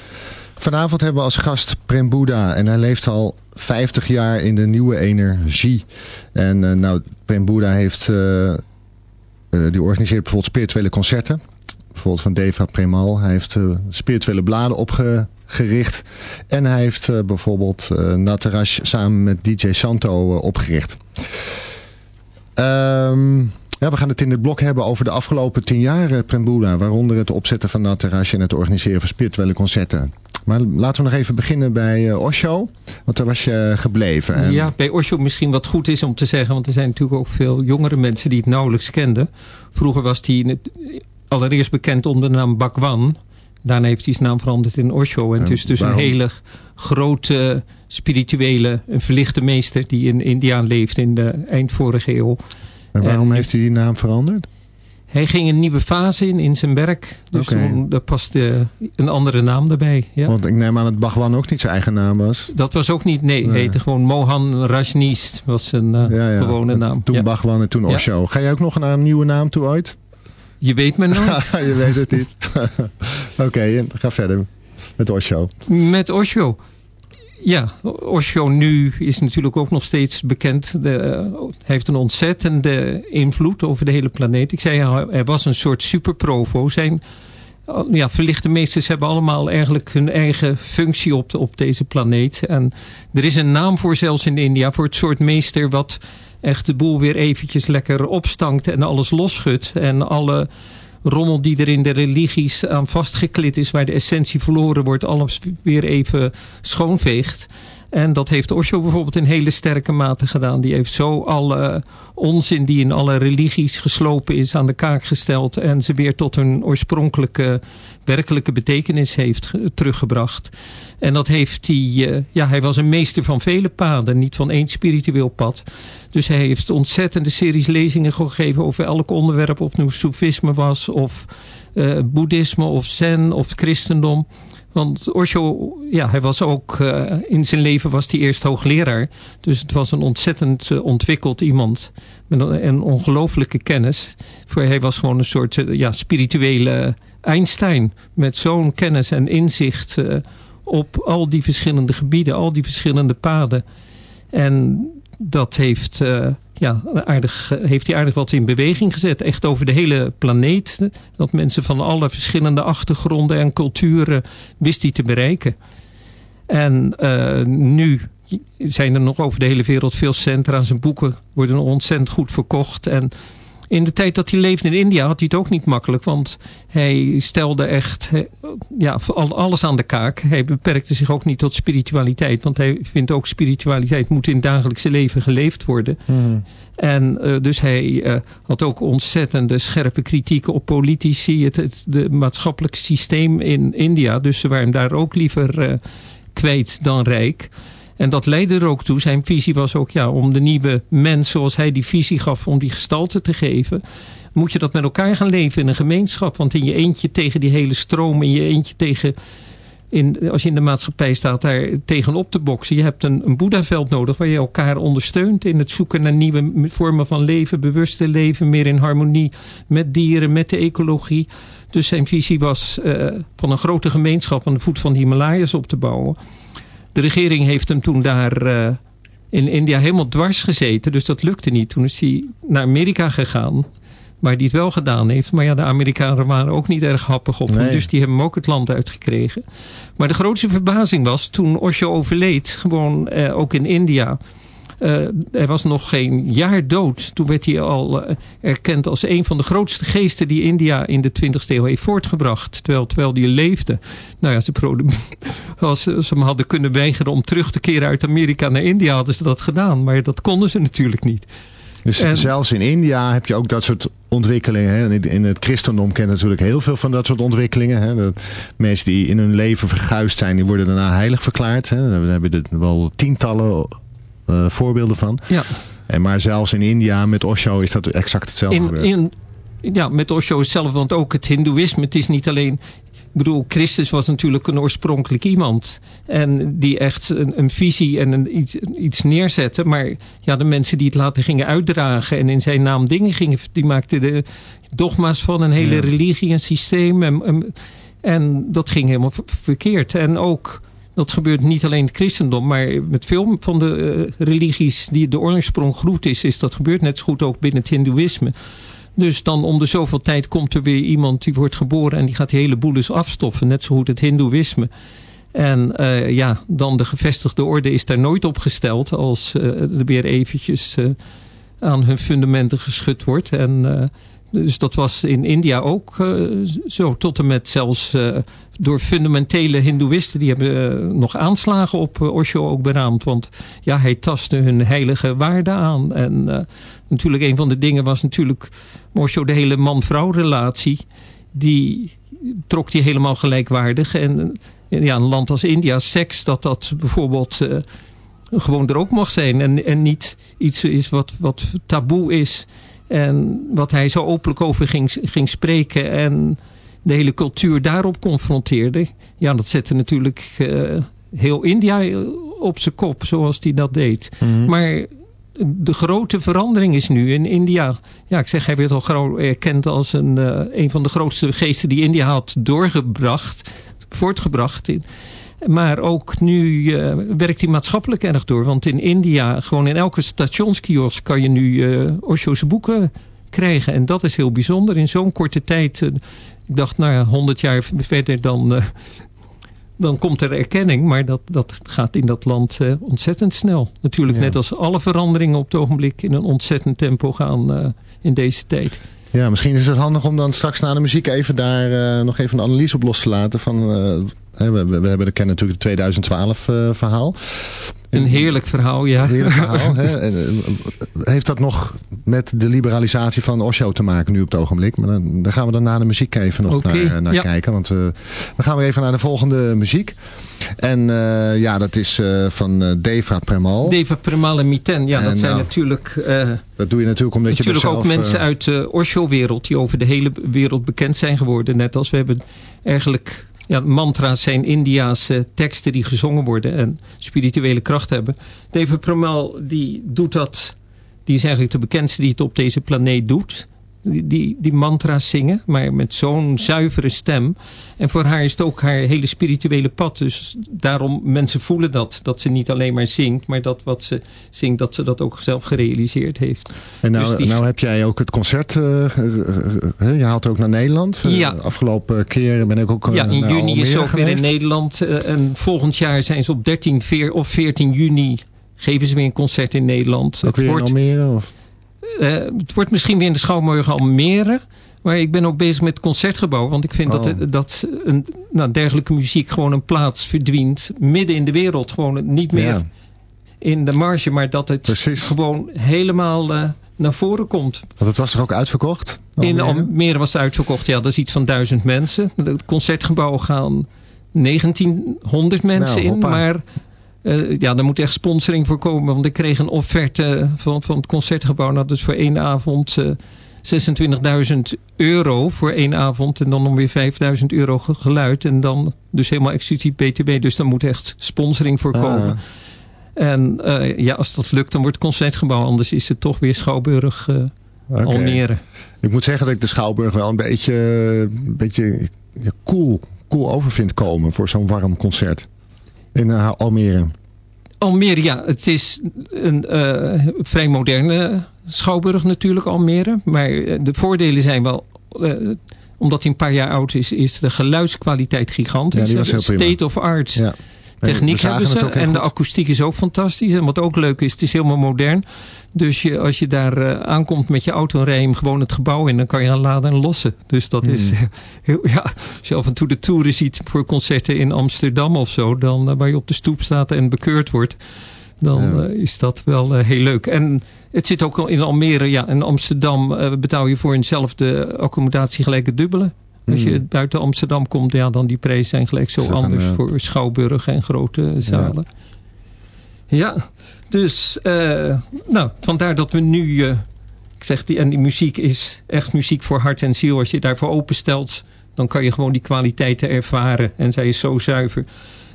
Vanavond hebben we als gast Prem Boeddha en hij leeft al 50 jaar in de nieuwe energie. En uh, nou, Prem Boeddha heeft, uh, uh, die organiseert bijvoorbeeld spirituele concerten. Bijvoorbeeld van Deva Premal. Hij heeft spirituele bladen opgericht. En hij heeft bijvoorbeeld Natarash samen met DJ Santo opgericht. Ehm... Ja, we gaan het in dit blok hebben over de afgelopen tien jaar, eh, Prembula. Waaronder het opzetten van dat terrasje en het organiseren van spirituele concerten. Maar laten we nog even beginnen bij uh, Osho. Want daar was je gebleven. En... Ja, bij Osho misschien wat goed is om te zeggen. Want er zijn natuurlijk ook veel jongere mensen die het nauwelijks kenden. Vroeger was hij allereerst bekend onder de naam Bhagwan. Daarna heeft hij zijn naam veranderd in Osho. En het is dus waarom? een hele grote spirituele, een verlichte meester... die in India leeft in de eind vorige eeuw. En waarom en, heeft hij die naam veranderd? Hij ging een nieuwe fase in, in zijn werk. Dus okay. toen daar paste een andere naam erbij. Ja. Want ik neem aan dat Bhagwan ook niet zijn eigen naam was. Dat was ook niet, nee. Hij heette gewoon Mohan Rajneesh was zijn uh, ja, ja. gewone naam. Toen Bhagwan en toen Osho. Ga jij ook nog naar een nieuwe naam toe ooit? Je weet me nooit. je weet het niet. Oké, okay, ga verder met Osho. Met Osho. Ja, Osho nu is natuurlijk ook nog steeds bekend. De, hij heeft een ontzettende invloed over de hele planeet. Ik zei, hij was een soort superprovo. Zijn ja, verlichte meesters hebben allemaal eigenlijk hun eigen functie op, op deze planeet. En er is een naam voor zelfs in India, voor het soort meester wat echt de boel weer eventjes lekker opstankt en alles losschudt. En alle rommel die er in de religies aan vastgeklit is... waar de essentie verloren wordt, alles weer even schoonveegt. En dat heeft Osho bijvoorbeeld in hele sterke mate gedaan. Die heeft zo alle onzin die in alle religies geslopen is aan de kaak gesteld... en ze weer tot hun oorspronkelijke werkelijke betekenis heeft teruggebracht. En dat heeft hij... Ja, hij was een meester van vele paden, niet van één spiritueel pad. Dus hij heeft ontzettende series lezingen gegeven over elk onderwerp. Of het nu Soefisme was, of uh, boeddhisme, of zen, of christendom. Want Osho, ja, hij was ook, uh, in zijn leven was hij eerst hoogleraar. Dus het was een ontzettend uh, ontwikkeld iemand. Met een, een ongelooflijke kennis. Voor hij was gewoon een soort uh, ja, spirituele Einstein. Met zo'n kennis en inzicht op al die verschillende gebieden. Al die verschillende paden. En dat heeft, ja, aardig, heeft hij aardig wat in beweging gezet. Echt over de hele planeet. Dat mensen van alle verschillende achtergronden en culturen wist hij te bereiken. En uh, nu zijn er nog over de hele wereld veel centra. Zijn boeken worden ontzettend goed verkocht. En in de tijd dat hij leefde in India had hij het ook niet makkelijk. Want hij stelde echt ja, alles aan de kaak. Hij beperkte zich ook niet tot spiritualiteit. Want hij vindt ook spiritualiteit moet in het dagelijkse leven geleefd worden. Mm. En uh, dus hij uh, had ook ontzettende scherpe kritieken op politici. Het, het de maatschappelijke systeem in India. Dus ze waren daar ook liever uh, kwijt dan rijk. En dat leidde er ook toe. Zijn visie was ook ja, om de nieuwe mens, zoals hij die visie gaf, om die gestalte te geven. Moet je dat met elkaar gaan leven in een gemeenschap. Want in je eentje tegen die hele stroom, in je eentje tegen... In, als je in de maatschappij staat daar tegenop te boksen. Je hebt een, een boeddhaveld nodig waar je elkaar ondersteunt in het zoeken naar nieuwe vormen van leven, bewuste leven, meer in harmonie met dieren, met de ecologie. Dus zijn visie was uh, van een grote gemeenschap aan de voet van de Himalayas op te bouwen. De regering heeft hem toen daar uh, in India helemaal dwars gezeten. Dus dat lukte niet. Toen is hij naar Amerika gegaan. Waar hij het wel gedaan heeft. Maar ja, de Amerikanen waren ook niet erg happig op nee. Dus die hebben hem ook het land uitgekregen. Maar de grootste verbazing was toen Osho overleed. Gewoon uh, ook in India. Uh, hij was nog geen jaar dood. Toen werd hij al uh, erkend als een van de grootste geesten die India in de 20e eeuw heeft voortgebracht. Terwijl, terwijl die leefde. Nou ja, ze als ze hem hadden kunnen weigeren om terug te keren uit Amerika naar India, hadden ze dat gedaan. Maar dat konden ze natuurlijk niet. Dus en, zelfs in India heb je ook dat soort ontwikkelingen. Hè? In het christendom kent natuurlijk heel veel van dat soort ontwikkelingen. Hè? Dat mensen die in hun leven verguisd zijn, die worden daarna heilig verklaard. Hè? Daar hebben we wel tientallen uh, voorbeelden van. Ja. En maar zelfs in India met Osho is dat exact hetzelfde in, in, ja, met Osho hetzelfde, want ook het hindoeïsme. Het is niet alleen bedoel, Christus was natuurlijk een oorspronkelijk iemand. En die echt een, een visie en een, iets, iets neerzette. Maar ja, de mensen die het later gingen uitdragen en in zijn naam dingen gingen, die maakten de dogma's van een hele Ja. religie en systeem. En, en, en dat ging helemaal verkeerd. En ook, dat gebeurt niet alleen het christendom, maar met veel van de eh, religies die de oorsprong groet is, is dat gebeurt net zo goed ook binnen het hindoeïsme. Dus dan om de zoveel tijd komt er weer iemand die wordt geboren en die gaat die hele boel eens afstoffen. Net zo goed het hindoeïsme. En eh, ja, dan de gevestigde orde is daar nooit op gesteld als eh, er weer eventjes aan hun fundamenten geschud wordt. En dus dat was in India ook eh, zo. Tot en met zelfs eh, door fundamentele hindoeïsten. Die hebben eh, nog aanslagen op Osho ook beraamd. Want ja, hij tastte hun heilige waarden aan. En natuurlijk een van de dingen was natuurlijk Osho de hele man-vrouw relatie. Die trok die helemaal gelijkwaardig. En ja, een land als India, seks, dat dat bijvoorbeeld gewoon er ook mag zijn. En, en niet iets is wat, wat taboe is. En wat hij zo openlijk over ging, ging spreken. En de hele cultuur daarop confronteerde. Ja, dat zette natuurlijk eh, heel India op zijn kop, zoals hij dat deed. Mhm. Maar de grote verandering is nu in India. Ja, ik zeg, hij werd al gauw erkend als een, eh, een van de grootste geesten die India had doorgebracht, voortgebracht. In. Maar ook nu eh, werkt hij maatschappelijk erg door. Want in India, gewoon in elke stationskiosk kan je nu eh Osho's boeken krijgen. En dat is heel bijzonder. In zo'n korte tijd, eh, ik dacht, nou ja, 100 jaar verder dan, dan komt er erkenning. Maar dat, dat gaat in dat land ontzettend snel. Natuurlijk Ja. net als alle veranderingen op het ogenblik in een ontzettend tempo gaan in deze tijd. Ja, misschien is het handig om dan straks na de muziek even daar nog even een analyse op los te laten. Van, we, we, we hebben, kennen natuurlijk het 2012 eh, verhaal. Een heerlijk verhaal, ja. Heerlijk verhaal. hè? Eh, heeft dat nog met de liberalisatie van Osho te maken nu op het ogenblik? Maar dan, daar gaan we dan na de muziek even nog naar, naar ja. kijken. Want eh, we gaan weer even naar de volgende muziek. En eh, ja, dat is eh, van eh, Deva Premal. Deva Premal en Miten, ja, En dat zijn nou, natuurlijk, eh, dat doe je natuurlijk omdat natuurlijk je er ook mensen eh, uit de Osho-wereld... die over de hele wereld bekend zijn geworden. Net als we hebben eigenlijk... Ja, mantra's zijn Indiaanse teksten die gezongen worden... en spirituele kracht hebben. Deva Premal, die doet dat... die is eigenlijk de bekendste die het op deze planeet doet... Die, die, die mantra's zingen, maar met zo'n zuivere stem. En voor haar is het ook haar hele spirituele pad. Dus daarom mensen voelen dat. Dat ze niet alleen maar zingt, maar dat wat ze zingt, dat ze dat ook zelf gerealiseerd heeft. En nou, Dus die- nou heb jij ook het concert, eh, eh, eh, je haalt ook naar Nederland. Ja. afgelopen keer ben ik ook ja, in juni is ze Almere ook weer in. Nederland. en volgend jaar zijn ze op 13 veer, of 14 juni geven ze weer een concert in Nederland. Ook Het weer in Almere? Of? Eh, het wordt misschien weer in de Schouwburg Almere. Maar ik ben ook bezig met het concertgebouw. Want ik vind Oh. dat, dat een, nou, dergelijke muziek gewoon een plaats verdient. Midden in de wereld. Gewoon niet meer Ja, in de marge. Maar dat het precies. gewoon helemaal eh, naar voren komt. Want het was er ook uitverkocht? In Almere? Was het uitverkocht. Ja, dat is iets van duizend mensen. Het concertgebouw gaan 1900 mensen Nou, in. Maar eh, ja, daar moet echt sponsoring voor komen. Want ik kreeg een offerte van, van het concertgebouw. Nou, dus voor één avond eh 26.000 euro voor één avond. En dan nog weer 5.000 euro ge- geluid. En dan dus helemaal exclusief BTB. Dus daar moet echt sponsoring voor komen. Ah, En eh, ja, als dat lukt, dan wordt het concertgebouw. Anders is het toch weer Schouwburg eh, oké. Almere. Ik moet zeggen dat ik de Schouwburg wel een beetje, een beetje ja, cool, cool over vind komen voor zo'n warm concert. In eh, Almere. Almere, ja, het is een eh, vrij moderne schouwburg natuurlijk, Almere. Maar eh, de voordelen zijn wel, omdat hij een paar jaar oud is, is de geluidskwaliteit gigantisch. Ja, die was heel prima. State of art Ja. Techniek hebben ze. En de akoestiek is ook fantastisch. En wat ook leuk is, het is helemaal modern. Dus je, als je daar eh, aankomt met je auto en rij hem gewoon het gebouw in. Dan kan je gaan laden en lossen. Dus dat is Hmm. heel, ja. Als je af en toe de toeren ziet voor concerten in Amsterdam of zo. Dan eh, waar je op de stoep staat en bekeurd wordt. Dan Ja. eh, is dat wel heel leuk. En het zit ook al in Almere. Ja, in Amsterdam betaal je voor eenzelfde accommodatie gelijk het dubbele. Als je Hmm. buiten Amsterdam komt, ja, dan die prijzen zijn gelijk zo een, anders eh, voor schouwburgen en grote zalen. Ja, dus eh, nou, vandaar dat we nu, eh, ik zeg, die, en die muziek is echt muziek voor hart en ziel. Als je daarvoor openstelt, dan kan je gewoon die kwaliteiten ervaren. En zij is zo zuiver.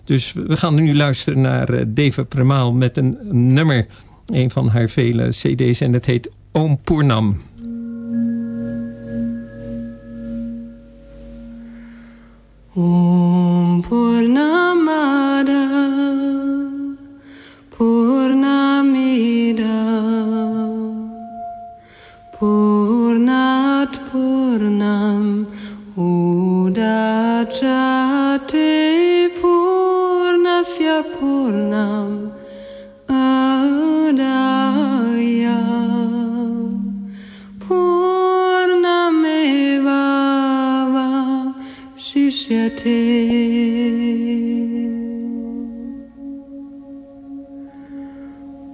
Dus we gaan nu luisteren naar Deva Premaal met een nummer. Een van haar vele cd's en dat heet Om Purnam. Om Purnamada Purnamida Purnat Purnam Udachate Purnasya Purnam.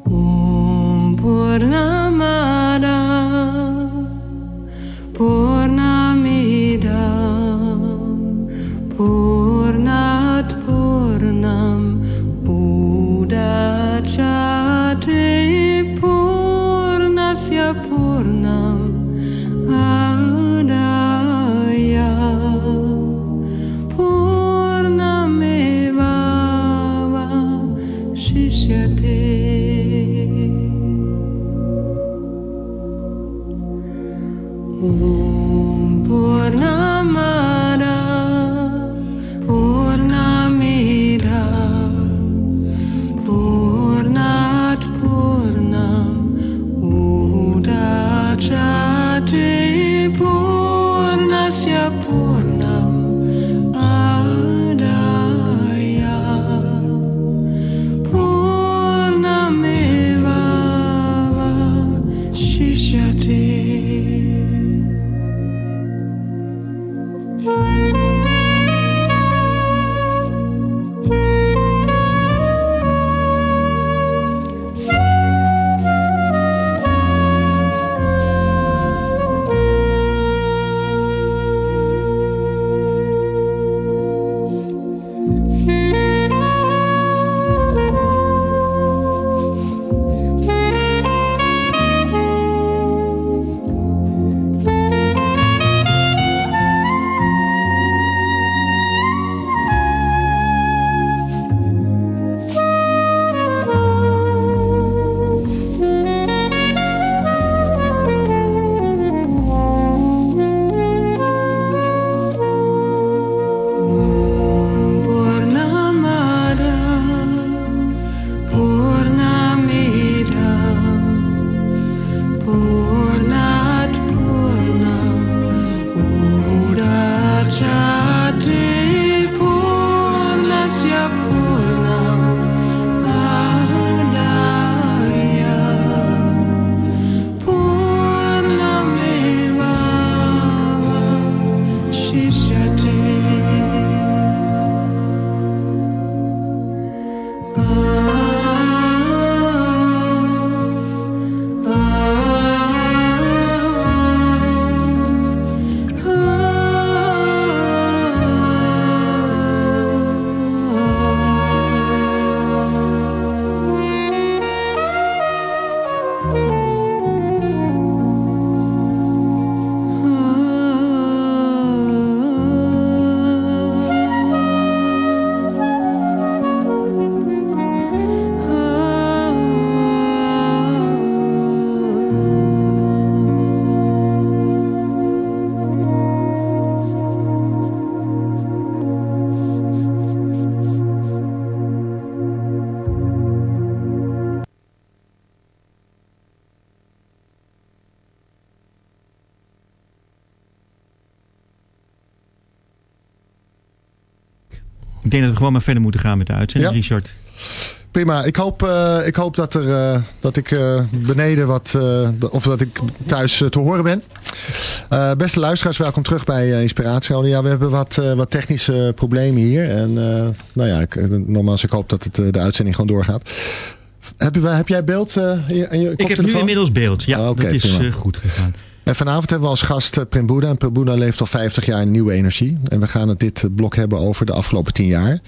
Om Purnamada denk dat we gewoon maar verder moeten gaan met de uitzending, Ja. Richard. Prima. Ik hoop, eh, ik hoop dat, er, eh, dat ik eh, beneden wat, of dat ik thuis te horen ben. Beste luisteraars, welkom terug bij Inspiratieradio. Ja, we hebben wat, wat technische problemen hier. En nou ja, ik, nogmaals, ik hoop dat het, de uitzending gewoon doorgaat. Heb, je, heb jij beeld je, Ik heb nu inmiddels beeld. Ja, Ah, dat is goed gegaan. En vanavond hebben we als gast eh, Prem Boeddha. En Prem Boeddha leeft al 50 jaar in nieuwe energie. En we gaan het dit blok hebben over de afgelopen 10 jaar.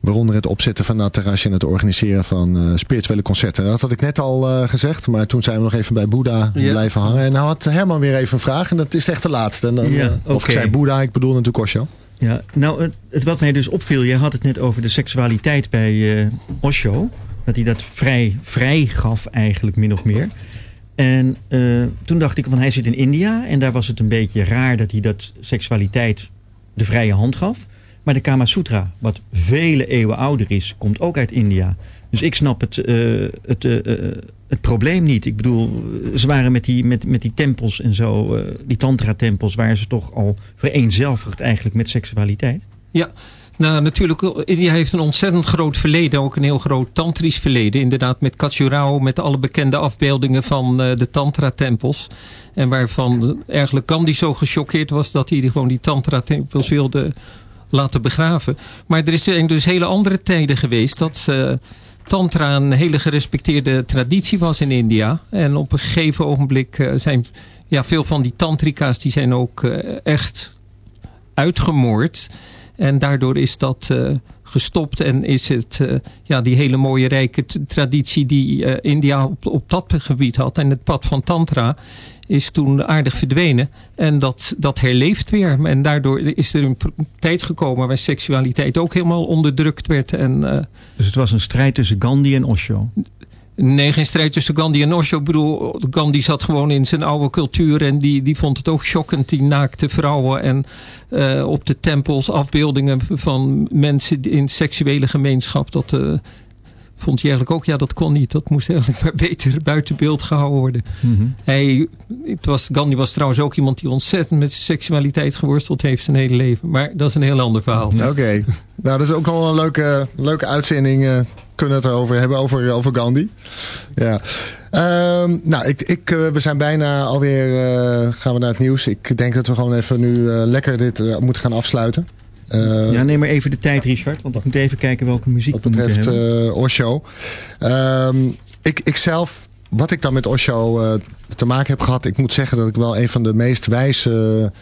Waaronder het opzetten van dat terrasje en het organiseren van eh, spirituele concerten. Dat had ik net al eh, gezegd, maar toen zijn we nog even bij Boeddha blijven hangen. En nou had Herman weer even een vraag en dat is echt de laatste. En dan, Ja, eh, Of ik zei Boeddha, ik bedoel natuurlijk Osho. Ja, nou, het, het wat mij dus opviel, jij had het net over de seksualiteit bij eh, Osho. Dat hij dat vrij, vrij gaf eigenlijk, min of meer. En eh, toen dacht ik, want hij zit in India en daar was het een beetje raar dat hij dat seksualiteit de vrije hand gaf. Maar de Kama Sutra, wat vele eeuwen ouder is, komt ook uit India. Dus ik snap het, eh, het, eh, het probleem niet. Ik bedoel, ze waren met die, met, met die tempels en zo, die tantra-tempels, waren ze toch al vereenzelvigd eigenlijk met seksualiteit. Nou, natuurlijk, India heeft een ontzettend groot verleden. Ook een heel groot tantrisch verleden. Inderdaad, met Khajuraho, met alle bekende afbeeldingen van eh, de tantra-tempels. En waarvan eigenlijk Gandhi zo gechoqueerd was dat hij gewoon die tantra-tempels wilde laten begraven. Maar er zijn dus hele andere tijden geweest dat eh, tantra een hele gerespecteerde traditie was in India. En op een gegeven ogenblik eh, zijn ja, veel van die tantrika's die zijn ook eh, echt uitgemoord. En daardoor is dat eh, gestopt en is het eh, ja, die hele mooie rijke traditie die eh, India op, op dat gebied had. En het pad van Tantra is toen aardig verdwenen. En dat, dat herleeft weer. En daardoor is er een tijd gekomen waar seksualiteit ook helemaal onderdrukt werd. En Dus het was een strijd tussen Gandhi en Osho. Nee, geen strijd tussen Gandhi en Osho. Ik bedoel, Gandhi zat gewoon in zijn oude cultuur en die, die vond het ook schokkend, die naakte vrouwen en eh, op de tempels afbeeldingen van mensen in seksuele gemeenschap. Dat eh, vond hij eigenlijk ook, ja, dat kon niet. Dat moest eigenlijk maar beter buiten beeld gehouden worden. Hij, het was, Gandhi was trouwens ook iemand die ontzettend met zijn seksualiteit geworsteld heeft zijn hele leven. Maar dat is een heel ander verhaal. Oké, nou dat is ook nog wel een leuke, leuke uitzending. eh, kunnen we het erover hebben, over, over Gandhi. Ja. Ehm, nou, ik, ik, eh, we zijn bijna alweer, eh, gaan we naar het nieuws. Ik denk dat we gewoon even nu eh, lekker dit moeten gaan afsluiten. Eh, ja, neem maar even de tijd, Richard. Want ik moet even kijken welke muziek wat betreft eh, Osho. Ehm, ik, ik zelf, wat ik dan met Osho eh, te maken heb gehad, ik moet zeggen dat ik wel een van de meest wijze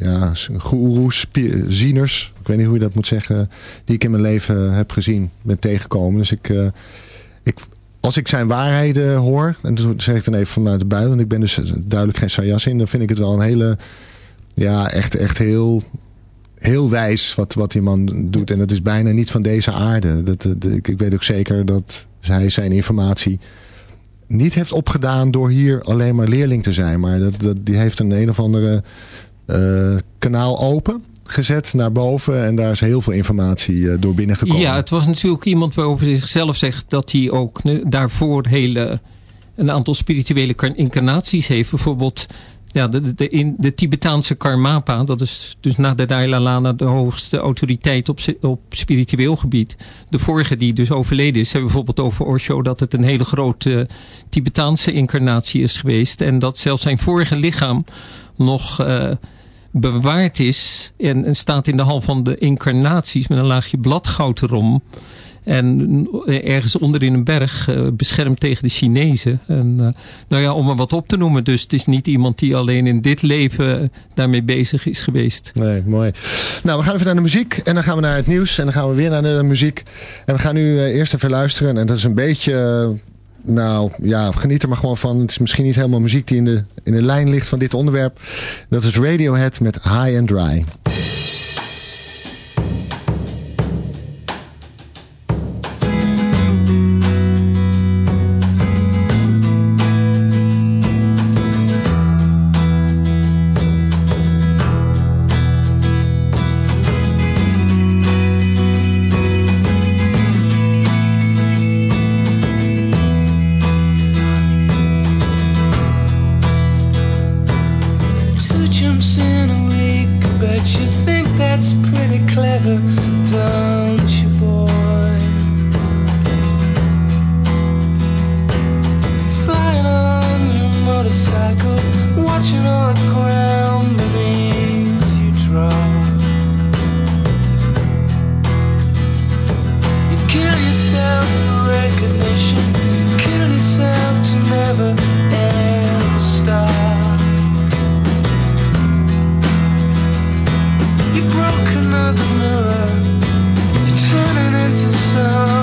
ja, goeroes, zieners, ik weet niet hoe je dat moet zeggen, die ik in mijn leven heb gezien, ben tegengekomen. Dus ik, ik als ik zijn waarheden hoor, en dat zeg ik dan even vanuit de bui, want ik ben dus duidelijk geen sajas in, dan vind ik het wel een hele, ja, echt, echt heel heel wijs wat, wat die man doet. En dat is bijna niet van deze aarde. Dat, ik, weet ook zeker dat hij zijn informatie niet heeft opgedaan door hier alleen maar leerling te zijn. Maar dat, die heeft een een of andere eh, kanaal open gezet naar boven. En daar is heel veel informatie eh, door binnengekomen. Ja, het was natuurlijk iemand waarover zichzelf zegt dat hij ook eh, daarvoor hele, een aantal spirituele incarnaties heeft. Bijvoorbeeld ja, de, de, in, de Tibetaanse Karmapa, dat is dus na de Dalai Lama de hoogste autoriteit op, op spiritueel gebied. De vorige die dus overleden is, hebben bijvoorbeeld over Osho dat het een hele grote Tibetaanse incarnatie is geweest. En dat zelfs zijn vorige lichaam nog eh, bewaard is en, en staat in de hal van de incarnaties met een laagje bladgoud erom. En ergens onder in een berg eh, beschermd tegen de Chinezen. En, eh, nou ja, om er wat op te noemen. Dus het is niet iemand die alleen in dit leven eh, daarmee bezig is geweest. Nee, mooi. Nou, we gaan even naar de muziek en dan gaan we naar het nieuws en dan gaan we weer naar de muziek. En we gaan nu eerst even luisteren en dat is een beetje, nou ja, geniet er maar gewoon van. Het is misschien niet helemaal muziek die in de, in de lijn ligt van dit onderwerp. Dat is Radiohead met High and Dry. another mirror. You're turning into sound.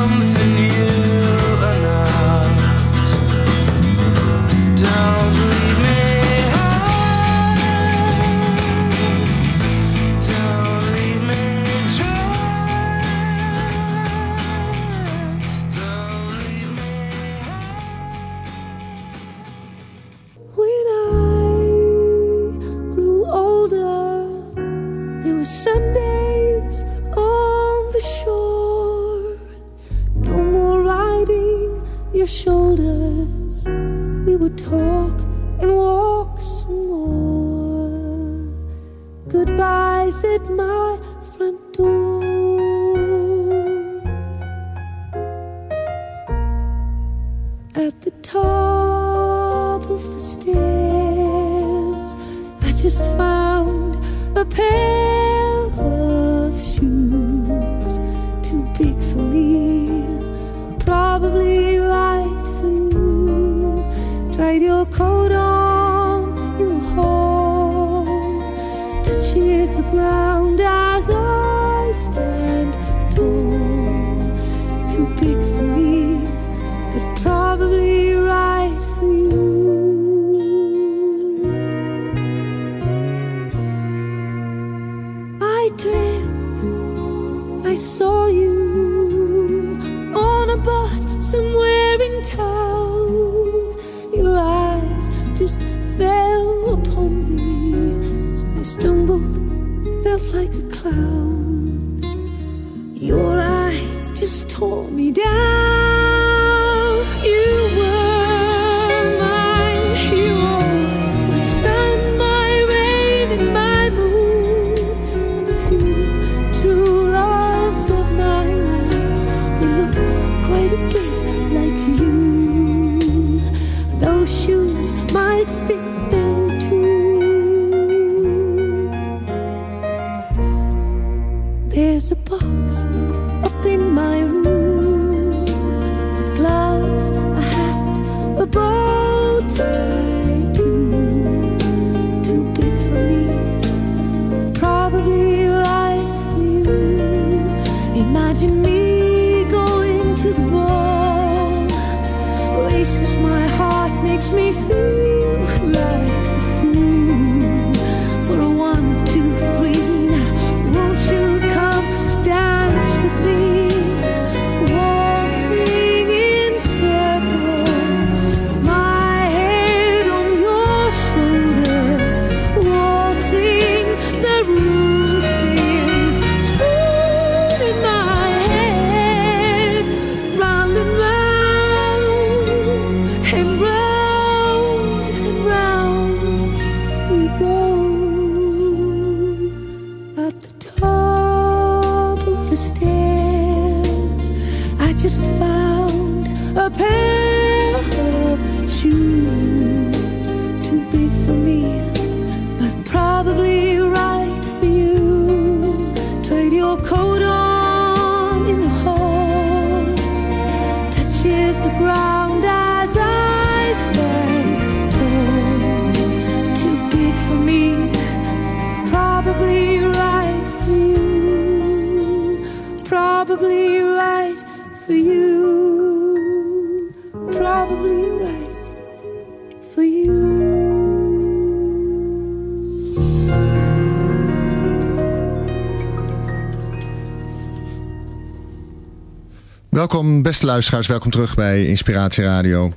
Welkom beste luisteraars, welkom terug bij Inspiratie Radio.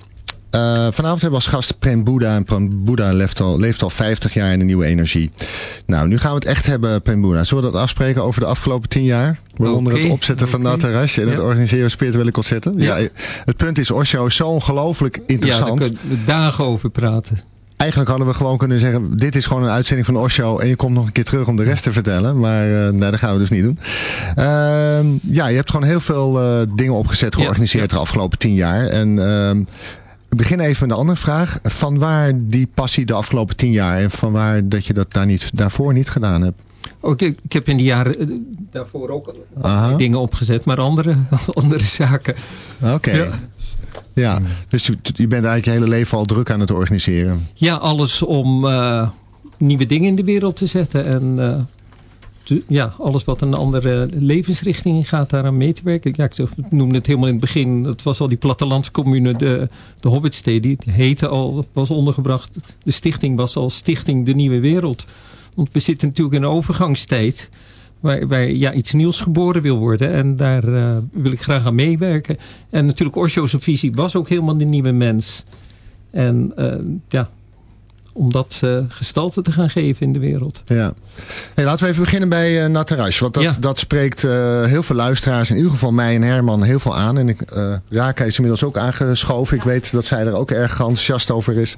Eh, vanavond hebben we als gast Prem Boeddha. En Prem Boeddha leeft al, leeft al 50 jaar in de nieuwe energie. Nou, nu gaan we het echt hebben, Prem Boeddha. Zullen we dat afspreken over de afgelopen 10 jaar? Waaronder het opzetten van dat terrasje en het Ja. organiseren van spirituele concerten. Ja. Ja. het punt is, Osho is zo ongelooflijk Ja, interessant. daar kunnen we dagen over praten. Eigenlijk hadden we gewoon kunnen zeggen, dit is gewoon een uitzending van Osho en je komt nog een keer terug om de rest te vertellen. Maar eh nee, dat gaan we dus niet doen. Ehm, ja, je hebt gewoon heel veel eh, dingen opgezet, georganiseerd ja. de afgelopen tien jaar. En ehm, ik begin even met de andere vraag. Van waar die passie de afgelopen tien jaar en van waar dat je dat daar niet, daarvoor niet gedaan hebt? Ook, ik, ik heb in de jaren eh, daarvoor ook Aha. dingen opgezet, maar andere, andere zaken. Oké. Ja. Ja, dus je, bent eigenlijk je hele leven al druk aan het organiseren. Ja, alles om eh, nieuwe dingen in de wereld te zetten. En eh, ja, alles wat een andere levensrichting in gaat, daaraan mee te werken. Ja, ik noemde het helemaal in het begin. Het was al die plattelandscommune, de, de Hobbitstee. Die heette al, was ondergebracht. De stichting was al Stichting De Nieuwe Wereld. Want we zitten natuurlijk in een overgangstijd. Waar, waar ja, iets nieuws geboren wil worden. En daar eh, wil ik graag aan meewerken. En natuurlijk Osho's visie was ook helemaal de nieuwe mens. En eh, ja, om dat eh, gestalte te gaan geven in de wereld. Ja. Hey, laten we even beginnen bij uh, Natarash. Want dat, Ja. dat spreekt eh, heel veel luisteraars, in ieder geval mij en Herman, heel veel aan. En ik, eh Raka is inmiddels ook aangeschoven. Ik weet dat zij er ook erg enthousiast over is.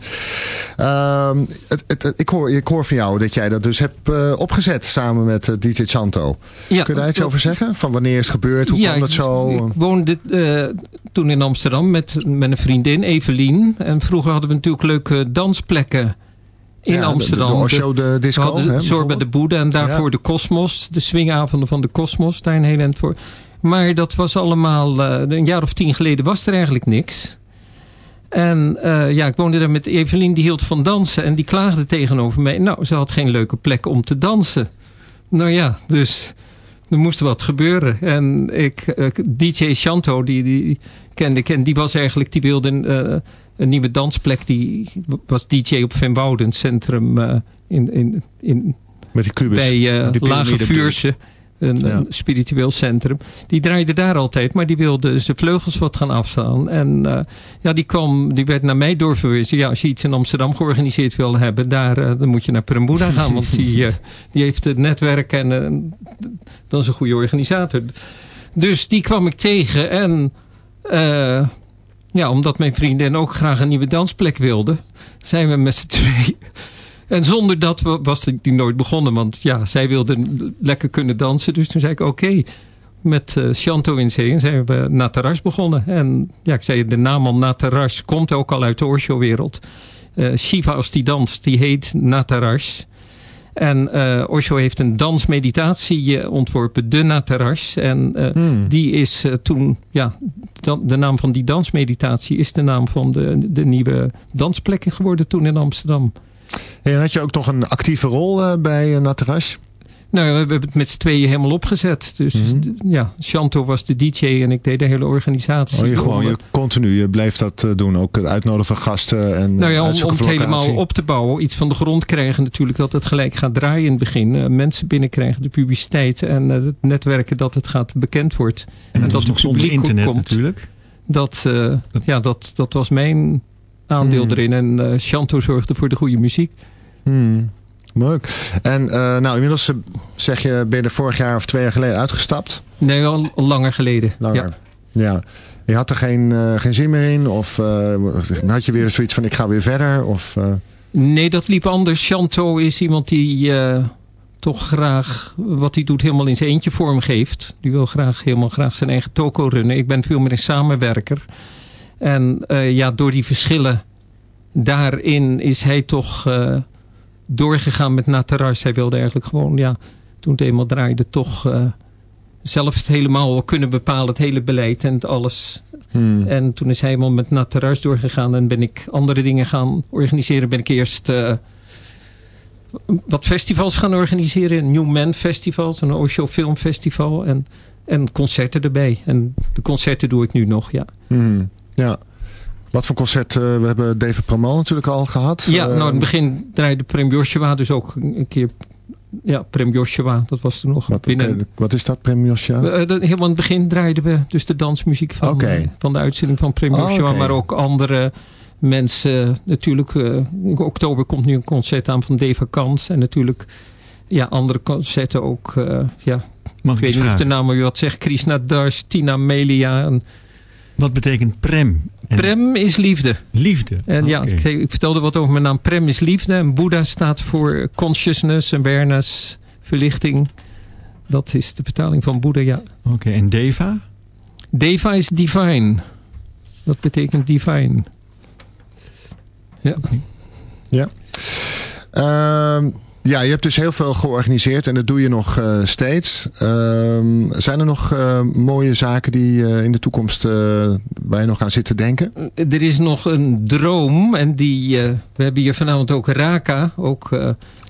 Ehm, het, het, het- ik, hoor, ik hoor van jou dat jij dat dus hebt eh, opgezet samen met eh, DJ Chanto. Ja, Kun je daar iets over zeggen? Van wanneer is het gebeurd? Hoe kwam dat zo? Ik, woonde eh, toen in Amsterdam met, met een vriendin, Evelien. En vroeger hadden we natuurlijk leuke dansplekken in Ja, Amsterdam. De, de Osho, de we disco. hadden hè, Zorba de. Boede en daarvoor de Cosmos. De swingavonden van de Cosmos, daar een heel eind voor. Maar dat was allemaal, eh, een jaar of tien geleden was er eigenlijk niks. En eh, ja, ik woonde daar met Evelien, die hield van dansen. En die klaagde tegenover mij. Nou, ze had geen leuke plek om te dansen. Nou ja, dus er moest wat gebeuren. En ik, eh, DJ Chanto, die, die kende ik. En die was eigenlijk, die wilde een nieuwe dansplek. Die was DJ op Van Wouden Centrum eh, in, in, in, Met die kubus. bij eh, Lage. Vuurse. Een, Ja. een spiritueel centrum. Die draaide daar altijd, maar die wilde zijn vleugels wat gaan afstaan. En eh, ja, die, kwam, die werd naar mij doorverwezen. Ja, als je iets in Amsterdam georganiseerd wil hebben, daar, dan moet je naar Prembuda gaan. want die, die heeft het netwerk en dat is een goede organisator. Dus die kwam ik tegen. En ja, omdat mijn vriendin ook graag een nieuwe dansplek wilde, zijn we met z'n twee en zonder dat wa- was die nooit begonnen. Want ja, zij wilde lekker kunnen dansen. Dus toen zei ik oké. Met eh Chanto in zee zijn we Nataras begonnen. En ja, ik zei de naam al Nataras komt ook al uit de Osho-wereld. Eh, Shiva als die danst, die heet Nataras. En eh Osho heeft een dansmeditatie ontworpen, de Nataras. En eh, Hmm. die is eh, toen, ja, dan- de naam van die dansmeditatie is de naam van de, de nieuwe dansplekken geworden toen in Amsterdam. En had je ook toch een actieve rol bij uh, Natarash? Nou, we hebben het met z'n tweeën helemaal opgezet. Dus Mhm. ja, Chanto was de DJ en ik deed de hele organisatie. Oh, je, gewoon, je continu, je bleef dat eh, doen. Ook het uitnodigen van gasten en nou ja, eh, om, om het helemaal op te bouwen, iets van de grond krijgen natuurlijk, dat het gelijk gaat draaien in het begin. Eh, mensen binnenkrijgen, de publiciteit en het netwerken dat het gaat bekend wordt. En dat zonder publiek internet komt. natuurlijk. Dat, ja, dat, dat was mijn aandeel Hmm. erin. En Chanto zorgde voor de goede muziek. Hmm. Leuk. En eh, nou, inmiddels eh, zeg je, ben je er vorig jaar of twee jaar geleden uitgestapt? Nee, al, langer geleden. Langer. Ja. Je had er geen, eh, geen zin meer in? Of had je weer zoiets van, ik ga weer verder? Of, Nee, dat liep anders. Chanto is iemand die toch graag wat hij doet helemaal in zijn eentje vormgeeft. Die wil graag helemaal graag zijn eigen toko runnen. Ik ben veel meer een samenwerker. En ja, door die verschillen daarin is hij toch doorgegaan met Nataras. Hij wilde eigenlijk gewoon, ja, toen het eenmaal draaide, toch eh, zelf het helemaal kunnen bepalen. Het hele beleid en het alles. hmm. En toen is hij helemaal met Natharas doorgegaan en ben ik andere dingen gaan organiseren. Ben ik eerst eh, wat festivals gaan organiseren. Een New Man Festival, een Osho Film Festival en, en concerten erbij. En de concerten doe ik nu nog, ja. Hmm. Ja. Wat voor concert? eh, we hebben David Pramal natuurlijk al gehad. Ja, Eh, nou in het begin draaide Prem Joshua dus ook een keer... Ja, Prem Joshua, dat was toen nog wat, binnen... wat is dat, Prem Josja? Eh, de- helemaal in het begin draaiden we dus de dansmuziek van, eh, van de uitzending van Prem Oh, Joshua. oké. Maar ook andere mensen. Natuurlijk, eh, in oktober komt nu een concert aan van Deva Kans. En natuurlijk ja, andere concerten ook. eh, ja, Mag ik ik weet niet of de naam u wat zegt. Krishna Das, Tina Melia. En Wat betekent prem? En Prem is liefde. Liefde. En ja, ik, ik vertelde wat over mijn naam. Prem is liefde. En Boeddha staat voor consciousness, awareness, verlichting. Dat is de vertaling van Boeddha, ja. Oké, en Deva? Deva is divine. Dat betekent divine. Ja. Ehm, ja, je hebt dus heel veel georganiseerd en dat doe je nog eh, steeds. Ehm, zijn er nog eh, mooie zaken die eh, in de toekomst je nog aan zit te denken? Er is nog een droom. En die, we hebben hier vanavond ook Raka. Ook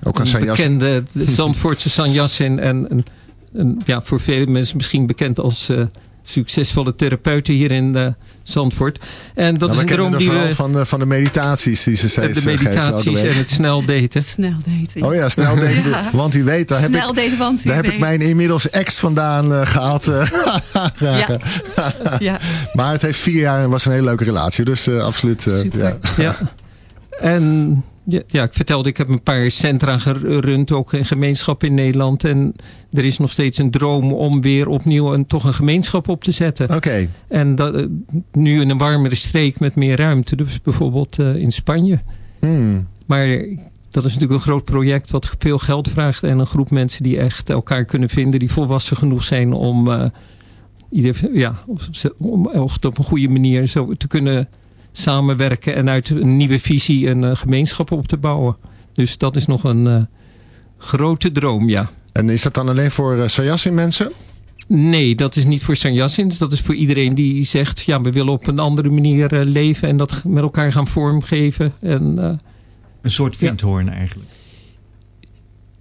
Ook een bekende Zandvoortse Sanjasin. En een, een, ja, voor vele mensen misschien bekend als succesvolle therapeuten hier in Zandvoort. En dat Nou, is een droom die vooral we... van de, van de meditaties die ze steeds De eh, elke meditaties en het snel daten. Snel daten. Oh ja, snel daten. Ja. Want wie weet, daar heb, Snel ik, daten, want wie daar heb ik mijn inmiddels ex vandaan eh, gehaald. eh. Ja. ja. Maar het heeft vier jaar en was een hele leuke relatie. Dus eh, absoluut. eh, Super. ja. Ja. En Ja, ja, ik vertelde, ik heb een paar centra gerund, ook een gemeenschap in Nederland. En er is nog steeds een droom om weer opnieuw een, toch een gemeenschap op te zetten. Oké, En dat, eh, nu in een warmere streek met meer ruimte, dus bijvoorbeeld eh, in Spanje. Hmm. Maar dat is natuurlijk een groot project wat veel geld vraagt. En een groep mensen die echt elkaar kunnen vinden, die volwassen genoeg zijn om, eh, ieder, ja, om echt op een goede manier zo te kunnen samenwerken. En uit een nieuwe visie een eh, gemeenschap op te bouwen. Dus dat is nog een eh, grote droom, ja. En is dat dan alleen voor uh, Sayassin mensen? Nee, dat is niet voor Sanjassins. Dat is voor iedereen die zegt, ja, we willen op een andere manier eh, leven en dat met elkaar gaan vormgeven. En eh, Een soort Ja. windhoorn eigenlijk.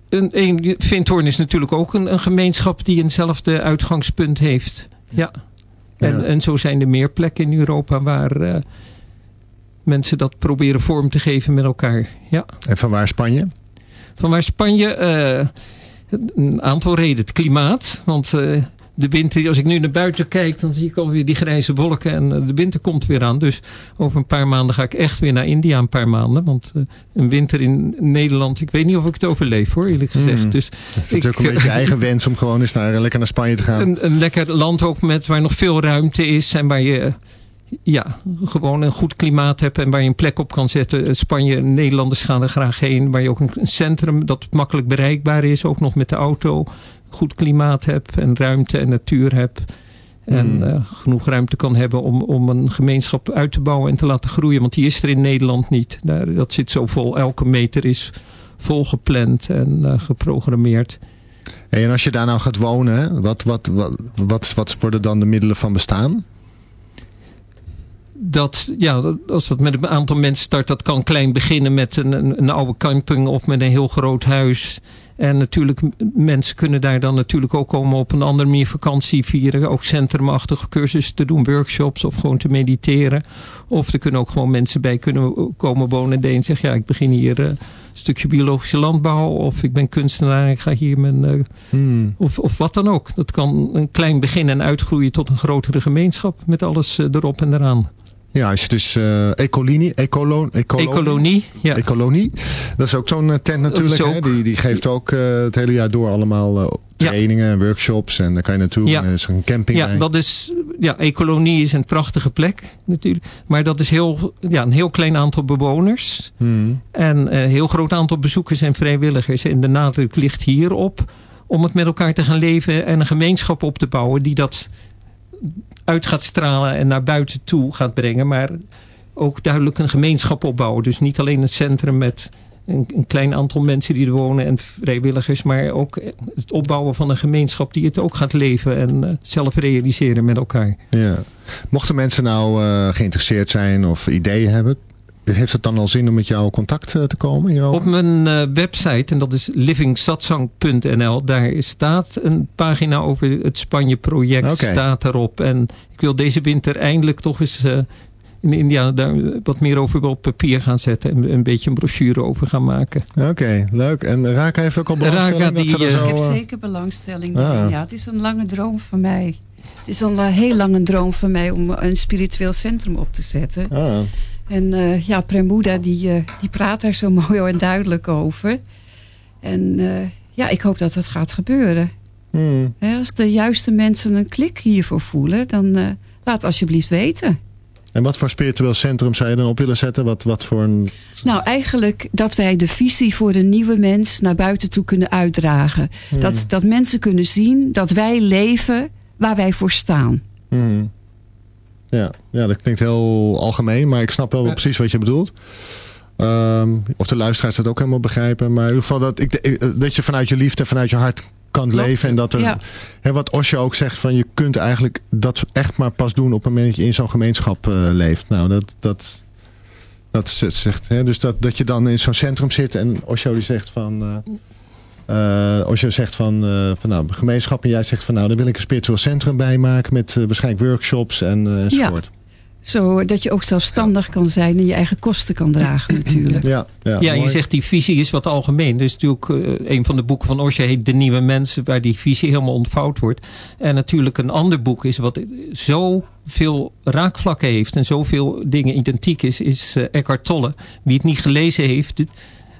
een, een, Vindhoorn is natuurlijk ook een, een gemeenschap die eenzelfde uitgangspunt heeft. Ja. En, Ja. en zo zijn er meer plekken in Europa waar eh, mensen dat proberen vorm te geven met elkaar. Ja. En van waar Spanje? Van waar Spanje, eh, een aantal redenen. Het klimaat, want eh, de winter, als ik nu naar buiten kijk, dan zie ik alweer die grijze wolken en eh, de winter komt weer aan. Dus over een paar maanden ga ik echt weer naar India een paar maanden. Want een winter in Nederland, ik weet niet of ik het overleef hoor, eerlijk gezegd. Hmm. Dus Het is natuurlijk een beetje je eigen wens om gewoon eens naar, lekker naar Spanje te gaan. een, een lekker land ook met waar nog veel ruimte is en waar je ja, gewoon een goed klimaat hebt en waar je een plek op kan zetten. Eh, Spanje, Nederlanders gaan er graag heen. Waar je ook een, centrum dat makkelijk bereikbaar is, ook nog met de auto. Goed klimaat hebt en ruimte en natuur hebt. En Hmm. eh, genoeg ruimte kan hebben om, om een gemeenschap uit te bouwen en te laten groeien. Want die is er in Nederland niet. Daar, dat zit zo vol. Elke meter is vol gepland en eh, geprogrammeerd. Hey, en als je daar nou gaat wonen, wat, wat, wat, wat, wat worden dan de middelen van bestaan? Dat, ja, als dat met een aantal mensen start, dat kan klein beginnen met een, een, een oude camping of met een heel groot huis. En natuurlijk, mensen kunnen daar dan natuurlijk ook komen op een andere manier vakantie vieren. Ook centrumachtige cursussen te doen, workshops of gewoon te mediteren. Of er kunnen ook gewoon mensen bij kunnen komen wonen. De een zegt, ja, ik begin hier eh, een stukje biologische landbouw. Of ik ben kunstenaar en ik ga hier mijn... eh, Hmm. of, of wat dan ook. Dat kan een klein begin en uitgroeien tot een grotere gemeenschap. Met alles eh, erop en eraan. Ja, als je dus eh ecolonie, ecolo, ecolo- Ecolonie, ja. Ecolonie. Dat is ook zo'n eh, tent natuurlijk. Hè? Die, die geeft ook eh, het hele jaar door allemaal trainingen en workshops. En daar kan je naartoe. Ja. En er is een camping Ja, dat is, ja, Ecolonie is een prachtige plek natuurlijk. Maar dat is heel, ja, een heel klein aantal bewoners. Hmm. En een heel groot aantal bezoekers en vrijwilligers. En de nadruk ligt hierop om het met elkaar te gaan leven en een gemeenschap op te bouwen die dat uit gaat stralen en naar buiten toe gaat brengen. Maar ook duidelijk een gemeenschap opbouwen. Dus niet alleen een centrum met een, een klein aantal mensen die er wonen en vrijwilligers. Maar ook het opbouwen van een gemeenschap die het ook gaat leven en eh, zelf realiseren met elkaar. Ja. Mochten mensen nou eh, geïnteresseerd zijn of ideeën hebben. Heeft het dan al zin om met jou in contact eh, te komen hierover? Op mijn eh, website, en dat is livingsatsang.nl, daar staat een pagina over het Spanje-project, Oké. staat erop. En ik wil deze winter eindelijk toch eens eh, in India daar wat meer over op papier gaan zetten. En een beetje een brochure over gaan maken. Oké, leuk. En Raka heeft ook al belangstelling? Raka, dat ze zo, Ik heb zeker belangstelling. Ah. Ja, het is een lange droom van mij. Het is al een heel lange droom van mij om een spiritueel centrum op te zetten. ah. En eh, ja, Premuda die, eh, die praat daar zo mooi en duidelijk over. En eh, ja, ik hoop dat dat gaat gebeuren. Hmm. Als de juiste mensen een klik hiervoor voelen, dan laat alsjeblieft weten. En wat voor spiritueel centrum zou je dan op willen zetten? Wat, wat voor een... Nou, eigenlijk dat wij de visie voor een nieuwe mens naar buiten toe kunnen uitdragen. Dat, dat mensen kunnen zien dat wij leven waar wij voor staan. Hmm. Ja. ja, dat klinkt heel algemeen, maar ik snap wel Ja. precies wat je bedoelt. Ehm, of de luisteraars dat ook helemaal begrijpen. Maar in ieder geval dat, ik, ik- dat je vanuit je liefde, vanuit je hart kan Klopt. leven. En dat er, Ja. hè, wat Osho ook zegt, van je kunt eigenlijk dat echt maar pas doen op het moment dat je in zo'n gemeenschap eh, leeft. Nou, dat, dat, dat zegt. Hè, dus dat, dat je dan in zo'n centrum zit en Osho die zegt van... eh, eh, Osho zegt van, eh, van nou, gemeenschap en jij zegt van nou, daar wil ik een spiritueel centrum bij maken met eh, waarschijnlijk workshops en, eh, enzovoort. Zodat je ook zelfstandig kan zijn en je eigen kosten kan dragen natuurlijk. Ja, ja, Ja, je zegt die visie is wat algemeen. Dus natuurlijk eh, een van de boeken van Osho heet De Nieuwe Mensen, waar die visie helemaal ontvouwd wordt. En natuurlijk een ander boek is wat zo veel raakvlakken heeft en zoveel dingen identiek is, is eh, Eckhart Tolle. Wie het niet gelezen heeft,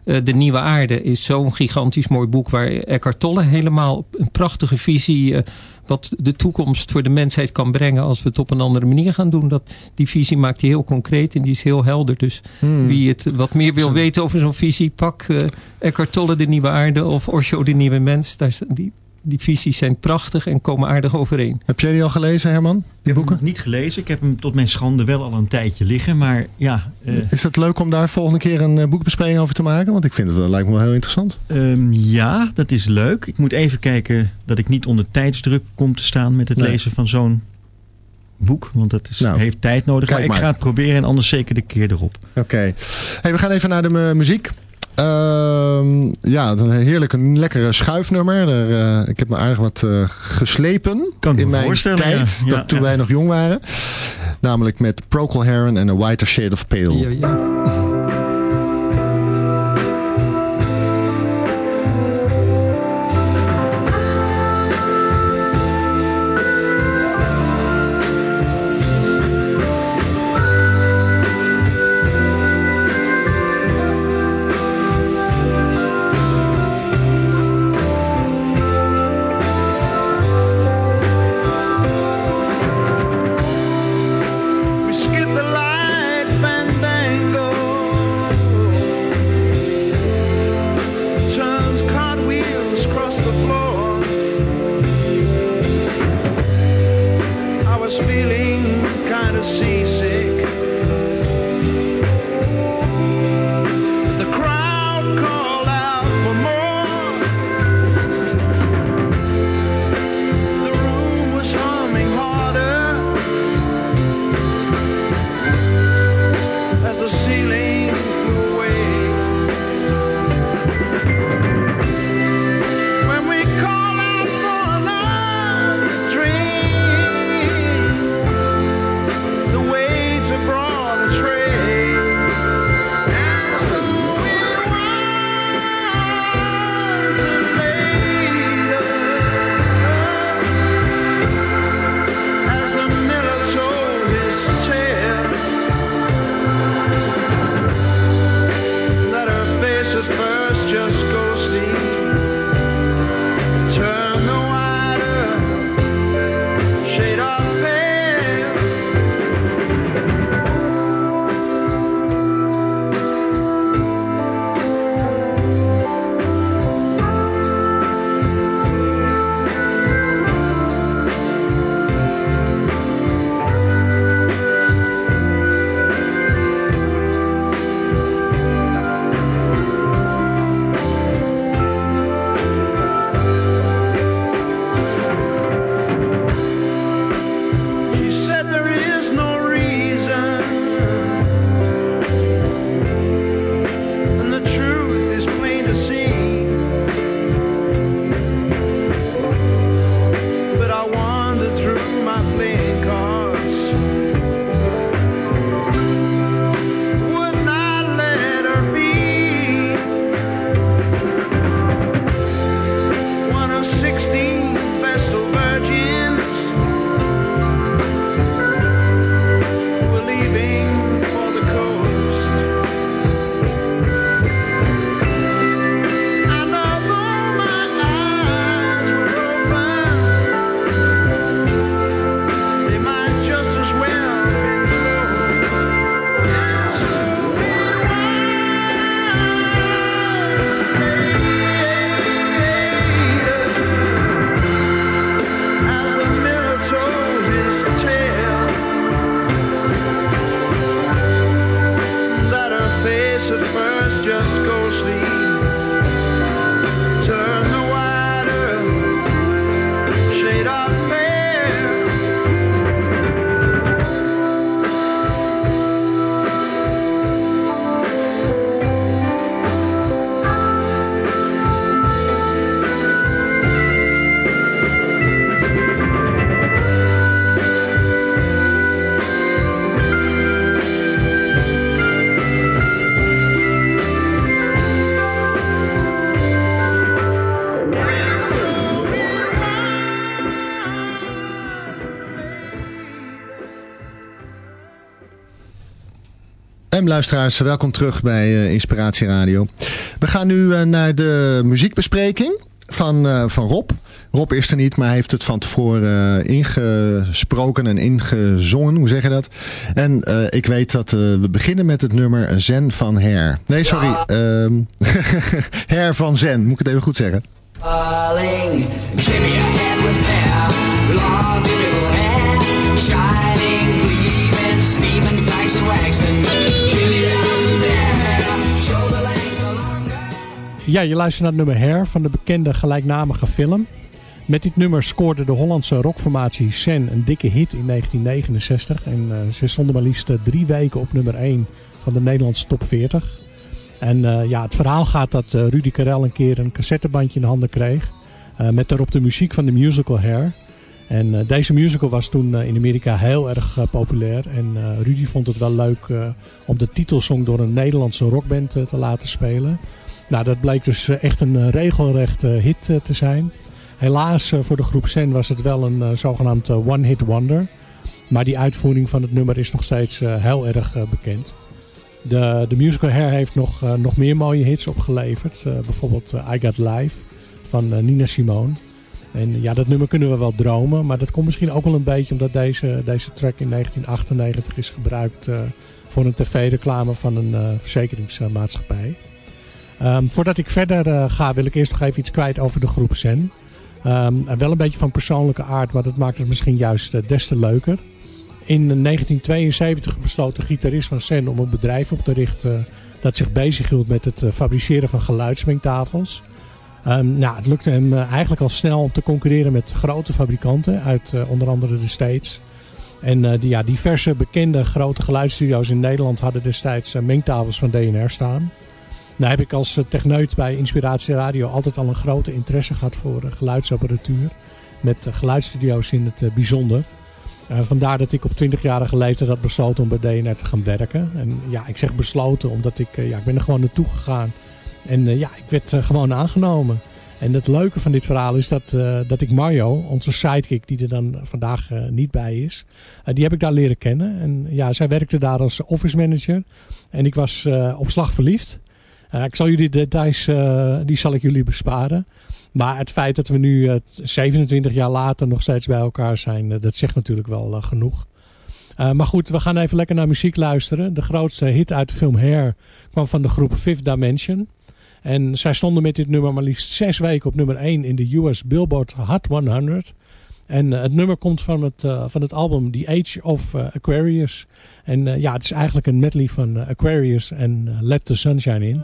de, eh, de Nieuwe Aarde is zo'n gigantisch mooi boek waar Eckhart Tolle helemaal een prachtige visie... eh, wat de toekomst voor de mensheid kan brengen als we het op een andere manier gaan doen. Dat, die visie maakt hij heel concreet en die is heel helder. Dus Hmm. wie het wat meer wil weten over zo'n visie, pak eh Eckhart Tolle de Nieuwe Aarde of Osho de Nieuwe Mens. Daar, die, die visies zijn prachtig en komen aardig overeen. Heb jij die al gelezen, Herman? Die Ik heb hem boeken? nog niet gelezen. Ik heb hem tot mijn schande wel al een tijdje liggen. Maar ja, eh, Is het leuk om daar volgende keer een eh, boekbespreking over te maken? Want ik vind het wel, lijkt me wel heel interessant. ehm, ja, dat is leuk. Ik moet even kijken dat ik niet onder tijdsdruk kom te staan met het Nee. lezen van zo'n boek. Want dat is, Nou, heeft tijd nodig. Maar ik maar. ga het proberen en anders zeker de keer erop. Oké. Hey, we gaan even naar de mu- muziek. Ehm, ja, een heerlijk, een lekkere schuifnummer. Er, eh, ik heb me aardig wat eh, geslepen Kan in mijn tijd, ja. dat toen wij nog jong waren. Namelijk met Procol Harum en A Whiter Shade of Pale. Ja, ja. ZFM-luisteraars, welkom terug bij uh, Inspiratie Radio. We gaan nu uh, naar de muziekbespreking van, uh, van Rob. Rob is er niet, maar hij heeft het van tevoren ingesproken en ingezongen. Hoe zeg je dat? En ik weet dat we beginnen met het nummer Zen van Her. Nee, sorry. Ja. Her van Zen, moet ik het even goed zeggen. Darling, give me a hand with hair, long beautiful hair, shining, length no longer. Ja, je luistert naar het nummer Hair van de bekende gelijknamige film. Met dit nummer scoorde de Hollandse rockformatie Sen een dikke hit in 1969. En uh, ze stonden maar liefst drie weken op nummer 1 van de Nederlandse top 40. En uh, ja, het verhaal gaat dat Rudy Karel een keer een cassettebandje in de handen kreeg. Met daarop de muziek van de musical Hair. En deze musical was toen in Amerika heel erg populair. En Rudy vond het wel leuk om de titelsong door een Nederlandse rockband te laten spelen. Nou, dat bleek dus echt een regelrechte hit te zijn. Helaas voor de groep Sen was het wel een zogenaamd one-hit wonder. Maar die uitvoering van het nummer is nog steeds heel erg bekend. De, de musical Hair heeft nog, nog meer mooie hits opgeleverd. Bijvoorbeeld I Got Live van Nina Simone. En ja, dat nummer kunnen we wel dromen. Maar dat komt misschien ook wel een beetje omdat deze, deze track in 1998 is gebruikt voor een tv-reclame van een verzekeringsmaatschappij. Um, voordat ik verder ga wil ik eerst nog even iets kwijt over de groep Zen. Um, wel een beetje van persoonlijke aard, maar dat maakt het misschien juist des te leuker. In 1972 besloot de gitarist van Sen om een bedrijf op te richten dat zich bezighield met het fabriceren van geluidsmengtafels. Um, nou, het lukte hem eigenlijk al snel om te concurreren met grote fabrikanten uit uh, onder andere de States. En uh, die, ja, diverse bekende grote geluidsstudio's in Nederland hadden destijds mengtafels van DNR staan. Nou heb ik als techneut bij Inspiratie Radio altijd al een grote interesse gehad voor geluidsapparatuur. Met geluidsstudio's in het bijzonder. Vandaar dat ik op 20-jarige leeftijd had besloten om bij DNR te gaan werken. En ja, ik zeg besloten omdat ik, ja, ik ben er gewoon naartoe gegaan. En uh, ja, ik werd gewoon aangenomen. En het leuke van dit verhaal is dat, dat ik Mario, onze sidekick die er dan vandaag niet bij is. die heb ik daar leren kennen. En ja, zij werkte daar als office manager. En ik was op slag verliefd. ik zal jullie details, die zal ik jullie besparen. Maar het feit dat we nu uh, 27 jaar later nog steeds bij elkaar zijn, dat zegt natuurlijk wel genoeg. maar goed, we gaan even lekker naar muziek luisteren. De grootste hit uit de film Hair kwam van de groep Fifth Dimension. En zij stonden met dit nummer maar liefst zes weken op nummer 1 in de US Billboard Hot 100. En het nummer komt van het, van het album The Age of Aquarius. En ja, het is eigenlijk een medley van Aquarius en Let the Sunshine In.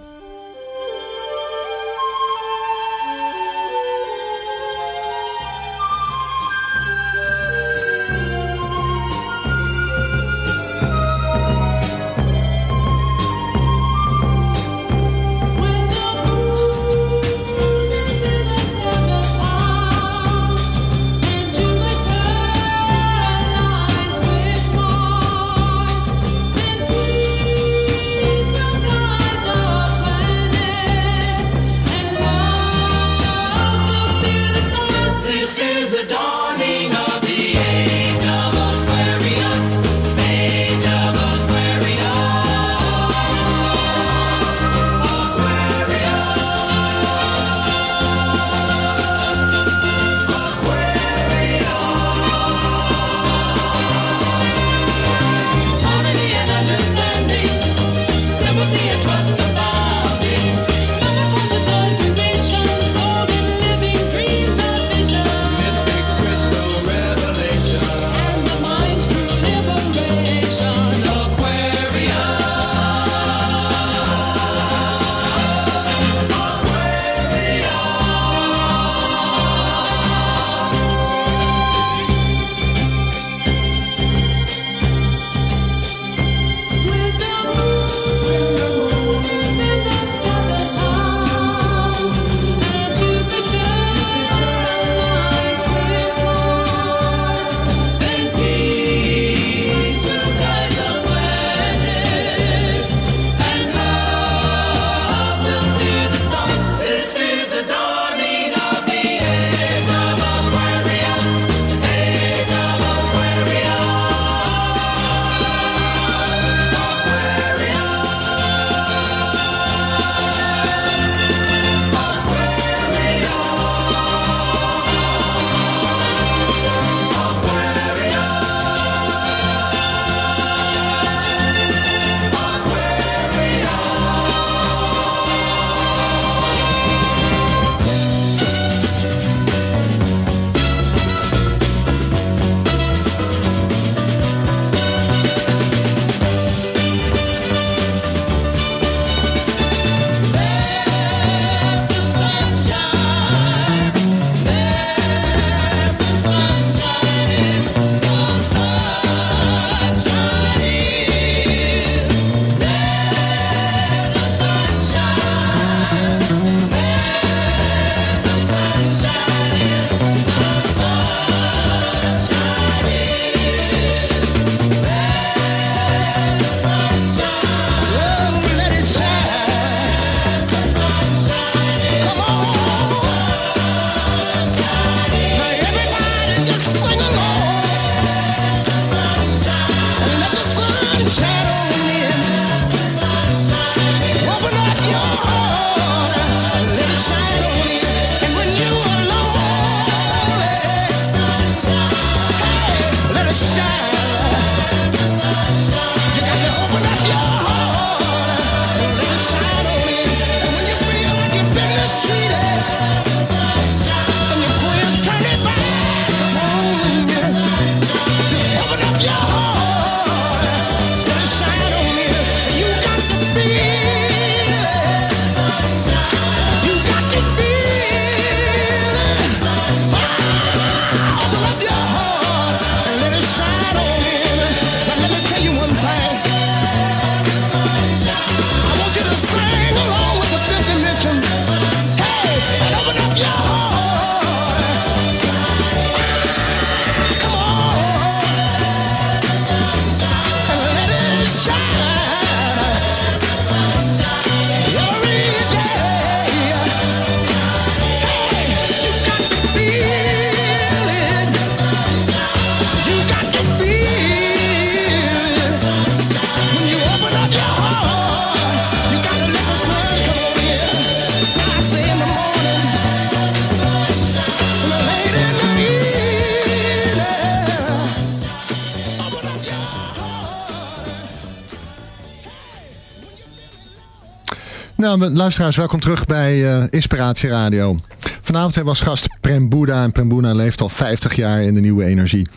We- luisteraars, welkom terug bij eh, Inspiratie Radio. Vanavond hebben we als gast Prem Boeddha. En Prem Boeddha leeft al 50 jaar in de nieuwe energie.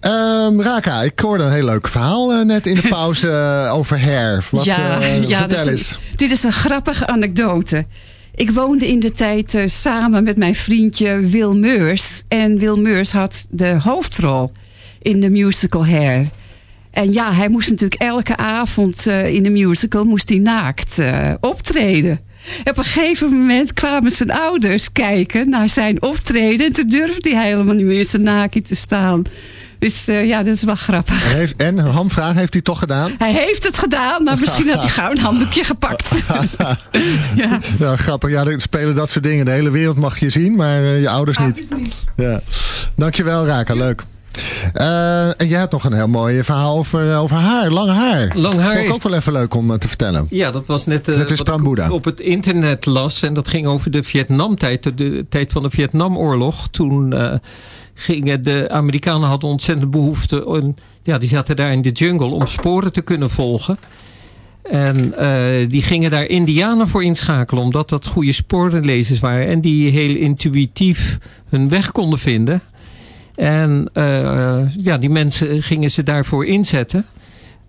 Ehm, Raka, ik hoorde een heel leuk verhaal eh, net in de pauze eh, over hair. Wat, ja, ja, vertel is eens. een- dit is een grappige anekdote. Ik woonde in de tijd samen met mijn vriendje Wil Meurs. En Wil Meurs had de hoofdrol in de musical Hair. En ja, hij moest natuurlijk elke avond eh, in de musical moest hij naakt eh, optreden. Op een gegeven moment kwamen zijn ouders kijken naar zijn optreden. En toen durfde hij helemaal niet meer in zijn naakje te staan. Dus eh, ja, dat is wel grappig. En, heeft, en een hamvraag heeft hij toch gedaan? Hij heeft het gedaan, maar misschien had hij gauw een handdoekje gepakt. ja. Ja, grappig. Ja, er spelen dat soort dingen. De hele wereld mag je zien, maar je ouders niet. Ja. Dankjewel, Raka. Leuk. Eh, en jij hebt nog een heel mooi verhaal over, eh, over haar, lang haar. Lang haar. Vond ik ook wel even leuk om eh, te vertellen. Ja, dat was net Dat is wat ik op het internet las. En dat ging over de Vietnamtijd, de, de tijd van de Vietnamoorlog. Toen gingen de Amerikanen hadden ontzettend behoefte. En, ja, die zaten daar in de jungle om sporen te kunnen volgen. En die gingen daar indianen voor inschakelen, omdat dat goede sporenlezers waren. En die heel intuïtief hun weg konden vinden. En eh, ja, die mensen gingen ze daarvoor inzetten.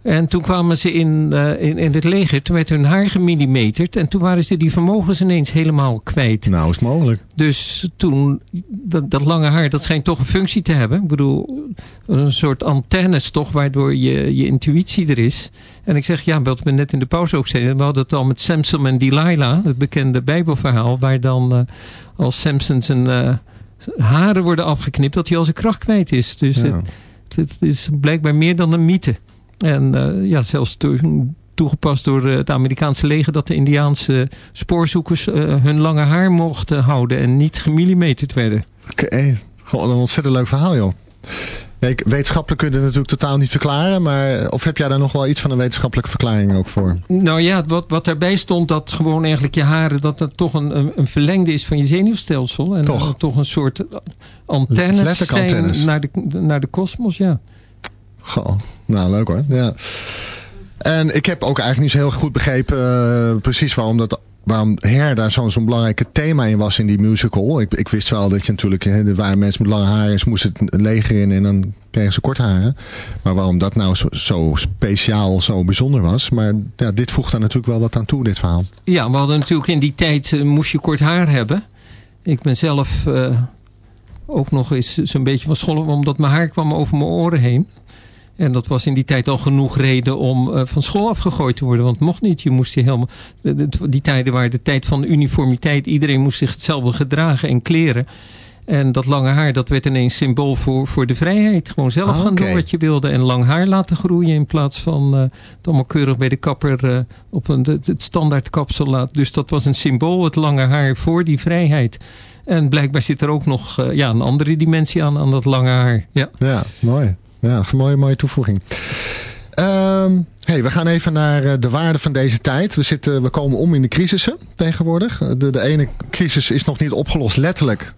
En toen kwamen ze in, eh, in, in het leger, toen werd hun haar gemillimeterd. En toen waren ze die vermogens ineens helemaal kwijt. Nou, is mogelijk. Dus toen, dat, dat lange haar, dat schijnt toch een functie te hebben. Ik bedoel, een soort antennes toch, waardoor je, je intuïtie er is. En ik zeg, ja, wat we net in de pauze ook zeiden. We hadden het al met Samson en Delilah, het bekende bijbelverhaal. Waar dan, eh, als Samson zijn haren worden afgeknipt, dat hij al zijn kracht kwijt is. Dus Ja. het, het is blijkbaar meer dan een mythe. En eh, ja, zelfs toe- toegepast door eh, het Amerikaanse leger... dat de Indiaanse spoorzoekers eh, hun lange haar mochten houden... en niet gemillimeterd werden. Oké, gewoon een ontzettend leuk verhaal, joh. Ja, ik, wetenschappelijk kun je het natuurlijk totaal niet verklaren, maar of heb jij daar nog wel iets van een wetenschappelijke verklaring ook voor? Nou ja, wat, wat daarbij stond, dat gewoon eigenlijk je haren... dat dat toch een, een, verlengde is van je zenuwstelsel. En Toch. eh, toch een soort antennes Letterlijk zijn antennes. naar de, naar de kosmos, ja. Goh, nou leuk hoor. Ja. En ik heb ook eigenlijk niet zo heel goed begrepen eh, precies waarom dat waarom hair daar zo'n zo'n belangrijke thema in was in die musical. Ik, ik wist wel dat je natuurlijk, hè, er mensen met lange haren en ze moesten het leger in en dan kregen ze kort haren. Maar waarom dat nou zo, zo speciaal, zo bijzonder was. Maar ja, dit voegt daar natuurlijk wel wat aan toe, dit verhaal. Ja, we hadden natuurlijk in die tijd, eh, moest je kort haar hebben. Ik ben zelf eh, ook nog eens zo'n beetje van school, omdat mijn haar kwam over mijn oren heen. En dat was in die tijd al genoeg reden om eh, van school afgegooid te worden. Want mocht niet. Je moest je helemaal. Die tijden waren de tijd van uniformiteit. Iedereen moest zich hetzelfde gedragen en kleren. En dat lange haar, dat werd ineens symbool voor, voor de vrijheid. Gewoon zelf Ah, gaan doen wat je wilde. En lang haar laten groeien in plaats van eh, het allemaal keurig bij de kapper eh, op een, het, standaard kapsel laten. Dus dat was een symbool, het lange haar, voor die vrijheid. En blijkbaar zit er ook nog ja, een andere dimensie aan, aan dat lange haar. Ja. Ja, mooi. Ja, mooie, mooie toevoeging. Ehm, hey, we gaan even naar eh, de waarde van deze tijd. We, zitten, we komen om in de crisissen tegenwoordig. De, de ene crisis is nog niet opgelost, letterlijk.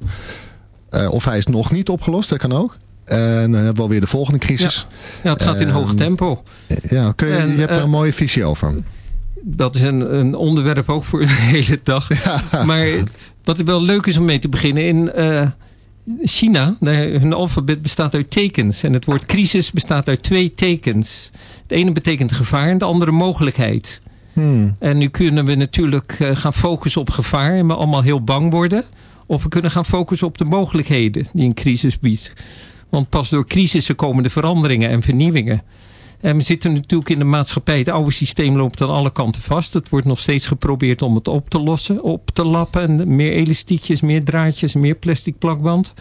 Eh, of hij is nog niet opgelost, dat kan ook. En dan hebben we alweer de volgende crisis. ja, het gaat in Ehm, hoog tempo. Ja, kun je, En, je hebt er eh, een mooie visie over. Dat is een, een onderwerp ook voor de hele dag. Maar wat wel leuk is om mee te beginnen. In eh, China, hun alfabet bestaat uit tekens. En het woord crisis bestaat uit twee tekens. Het ene betekent gevaar en de andere mogelijkheid. Hmm. En nu kunnen we natuurlijk eh, gaan focussen op gevaar en we allemaal heel bang worden. Of we kunnen gaan focussen op de mogelijkheden die een crisis biedt. Want pas door crisissen komen de veranderingen en vernieuwingen. En we zitten natuurlijk in de maatschappij. Het oude systeem loopt aan alle kanten vast. Het wordt nog steeds geprobeerd om het op te lossen, op te lappen. En meer elastiekjes, meer draadjes, meer plastic plakband.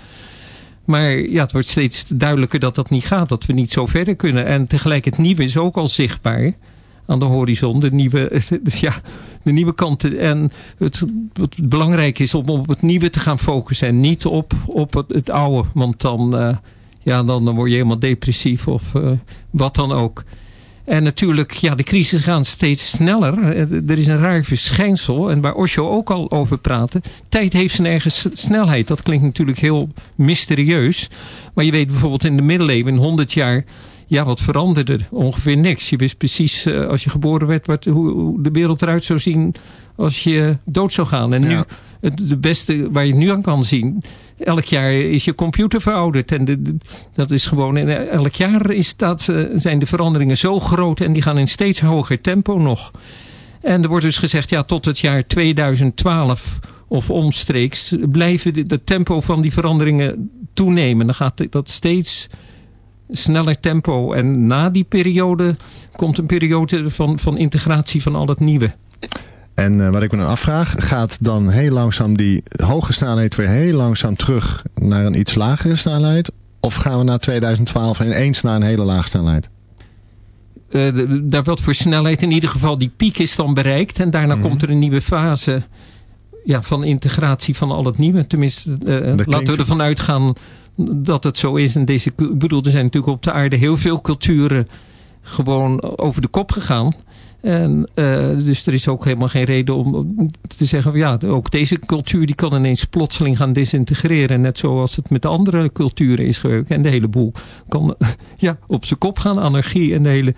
Maar ja, het wordt steeds duidelijker dat dat niet gaat. Dat we niet zo verder kunnen. En tegelijk het nieuwe is ook al zichtbaar aan de horizon. De nieuwe, ja, de nieuwe kanten. En het, wat belangrijk is om op het nieuwe te gaan focussen. En niet op, op het, oude. Want dan, eh, ja, dan, dan word je helemaal depressief of eh, wat dan ook. En natuurlijk, ja, de crisis gaan steeds sneller. Eh, Er is een raar verschijnsel. En waar Osho ook al over praatte. Tijd heeft zijn eigen snelheid. Dat klinkt natuurlijk heel mysterieus. Maar je weet bijvoorbeeld in de middeleeuwen, in 100 jaar ja, wat veranderde? Ongeveer niks. Je wist precies eh, als je geboren werd wat, hoe, de wereld eruit zou zien als je dood zou gaan. En nu, Ja. Het de beste waar je het nu aan kan zien. Elk jaar is je computer verouderd. En dat is gewoon. Elk jaar is dat, eh, zijn de veranderingen zo groot. En die gaan in steeds hoger tempo nog. En er wordt dus gezegd, ja, tot het jaar 2012 of omstreeks blijven de tempo van die veranderingen toenemen. Dan gaat dat steeds sneller tempo. En na die periode komt een periode van, van integratie van al het nieuwe. En eh, wat ik me dan afvraag, gaat dan heel langzaam die hoge snelheid weer heel langzaam terug naar een iets lagere snelheid? Of gaan we na 2012 ineens naar een hele lage snelheid? De- daar wat voor snelheid in ieder geval die piek is dan bereikt. En daarna Mhm. komt er een nieuwe fase ja, van integratie van al het nieuwe. Tenminste, eh, laten we ervan uitgaan dat het zo is. En deze, ik bedoel, er zijn natuurlijk op de aarde heel veel culturen gewoon over de kop gegaan. En, eh, dus er is ook helemaal geen reden om te zeggen... van, ja, ook deze cultuur die kan ineens plotseling gaan desintegreren. Net zoals het met andere culturen is gebeurd. En de hele boel kan ja, op zijn kop gaan. Anarchie en de hele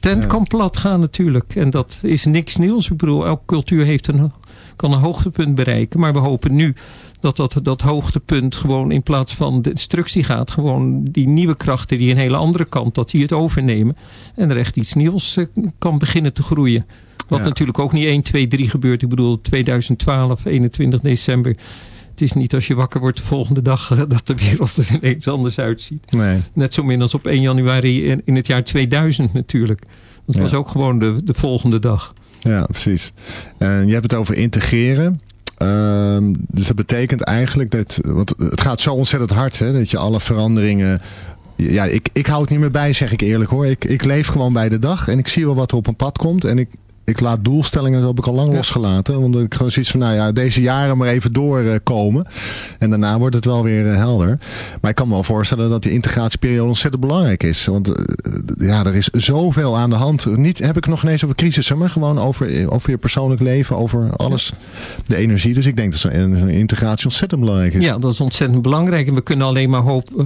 tent Ja. kan plat gaan natuurlijk. En dat is niks nieuws. Ik bedoel, elke cultuur heeft een, kan een hoogtepunt bereiken. Maar we hopen nu dat dat, dat hoogtepunt gewoon in plaats van destructie gaat. Gewoon die nieuwe krachten die een hele andere kant, dat die het overnemen. En er echt iets nieuws eh, kan beginnen te groeien. Wat Ja. natuurlijk ook niet 1, 2, 3 gebeurt. Ik bedoel, 2012, 21 december. Het is niet als je wakker wordt de volgende dag dat de wereld er ineens anders uitziet. Nee. Net zo min als op 1 januari in, in het jaar 2000 natuurlijk. Dat Ja. was ook gewoon de, de volgende dag. Ja, precies. En je hebt het over integreren. Ehm, dus dat betekent eigenlijk dat, want het gaat zo ontzettend hard, hè, dat je alle veranderingen. Ja, ik, ik hou het niet meer bij, zeg ik eerlijk hoor. Ik, ik leef gewoon bij de dag en ik zie wel wat er op een pad komt. En ik, ik laat doelstellingen, dat heb ik al lang Ja. losgelaten. Omdat ik gewoon zoiets van, nou ja, deze jaren maar even doorkomen. en daarna wordt het wel weer eh, helder. Maar ik kan me wel voorstellen dat die integratieperiode ontzettend belangrijk is. Want eh, ja, er is zoveel aan de hand. Niet heb ik nog ineens over crisissen, maar gewoon over, over je persoonlijk leven, over alles. De energie. Dus ik denk dat zo'n integratie ontzettend belangrijk is. Ja, dat is ontzettend belangrijk. En we kunnen alleen maar hopen.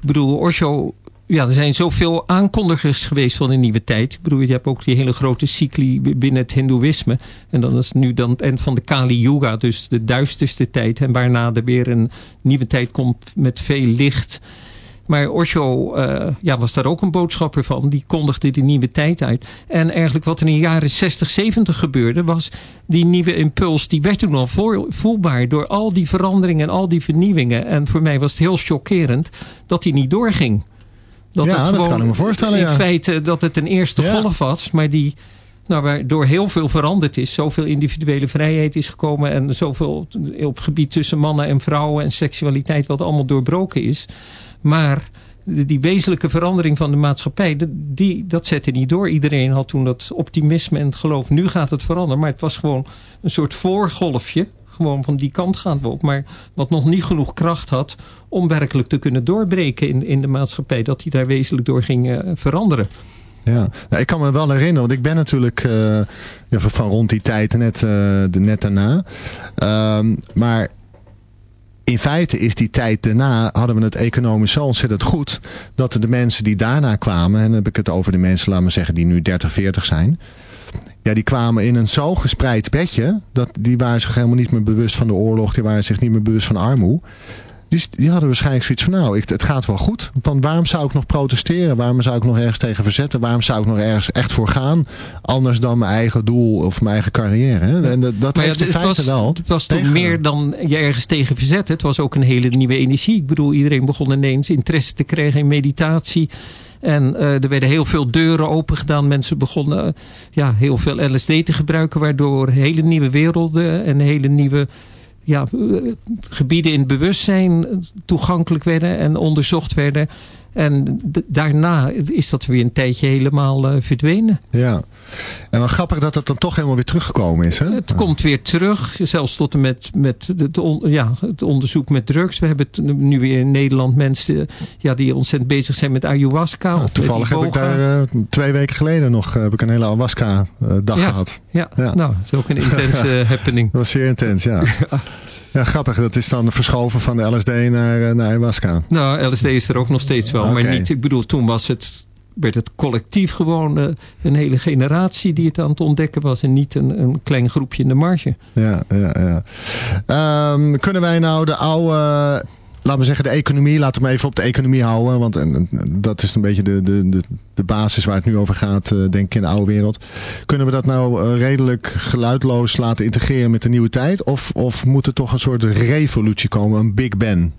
Ik bedoel, Osho. Ja, er zijn zoveel aankondigers geweest van de nieuwe tijd. Ik bedoel, je hebt ook die hele grote cycli binnen het Hindoeïsme. En dan is nu dan het eind van de Kali Yuga, dus de duisterste tijd. En waarna er weer een nieuwe tijd komt met veel licht. Maar Osho eh, ja, was daar ook een boodschapper van. Die kondigde die nieuwe tijd uit. En eigenlijk wat in de jaren 60, 70 gebeurde... was die nieuwe impuls, die werd toen al voelbaar... door al die veranderingen en al die vernieuwingen. En voor mij was het heel chockerend dat die niet doorging. Ja, dat kan ik me voorstellen, In ja. feite dat het een eerste Ja. golf was... maar die nou, waardoor heel veel veranderd is. Zoveel individuele vrijheid is gekomen... en zoveel op gebied tussen mannen en vrouwen... en seksualiteit wat allemaal doorbroken is... Maar die wezenlijke verandering van de maatschappij, die, dat zette niet door. Iedereen had toen dat optimisme en het geloof. Nu gaat het veranderen. Maar het was gewoon een soort voorgolfje. Gewoon van die kant gaan we op. Maar wat nog niet genoeg kracht had om werkelijk te kunnen doorbreken in, in de maatschappij. Dat die daar wezenlijk door ging eh, veranderen. Ja, nou, ik kan me wel herinneren, want ik ben natuurlijk eh, ja, van- rond die tijd net, eh, de, net daarna. Ehm, maar in feite is die tijd daarna, hadden we het economisch zo ontzettend goed, dat de mensen die daarna kwamen, en dan heb ik het over de mensen, laten we zeggen, die nu 30, 40 zijn. Ja, die kwamen in een zo gespreid bedje, dat die waren zich helemaal niet meer bewust van de oorlog, die waren zich niet meer bewust van armoede. Die, die hadden waarschijnlijk zoiets van, nou, ik, het gaat wel goed. Want waarom zou ik nog protesteren? Waarom zou ik nog ergens tegen verzetten? Waarom zou ik nog ergens echt voor gaan? Anders dan mijn eigen doel of mijn eigen carrière. Hè? En dat, dat ja, heeft in feite was, wel. Het was tegengehouden. meer dan je ergens tegen verzet. Het was ook een hele nieuwe energie. Ik bedoel, iedereen begon ineens interesse te krijgen in meditatie. En eh, er werden heel veel deuren open gedaan. Mensen begonnen ja, heel veel LSD te gebruiken. Waardoor hele nieuwe werelden en hele nieuwe ja, eh, gebieden in het bewustzijn toegankelijk werden en onderzocht werden. En daarna is dat weer een tijdje helemaal eh, verdwenen. Ja. En wel grappig dat het dan toch helemaal weer teruggekomen is. Hè? Het komt weer terug, zelfs tot en met, met het, on- ja, het onderzoek met drugs. We hebben nu weer in Nederland mensen ja, die ontzettend bezig zijn met ayahuasca. Toevallig heb ik daar eh, twee weken geleden nog eh, heb ik een hele ayahuasca eh, dag Ja. gehad. Ja, Ja. nou, dat is ook een intense happening. Dat was zeer intens, ja. Ja, grappig. Dat is dan verschoven van de LSD naar, eh, naar ayahuasca. Nou, LSD is er ook nog steeds wel. Maar niet, ik bedoel, toen was het werd het collectief gewoon eh, een hele generatie die het aan het ontdekken was. En niet een, een klein groepje in de marge. Ja, ja, ja. Ehm, kunnen wij nou de oude, laten we zeggen de economie, laten we even op de economie houden. Want en, dat is een beetje de, de, de, basis waar het nu over gaat, eh, denk ik, in de oude wereld. Kunnen we dat nou eh, redelijk geluidloos laten integreren met de nieuwe tijd? Of, of moet er toch een soort revolutie komen, een Big Bang?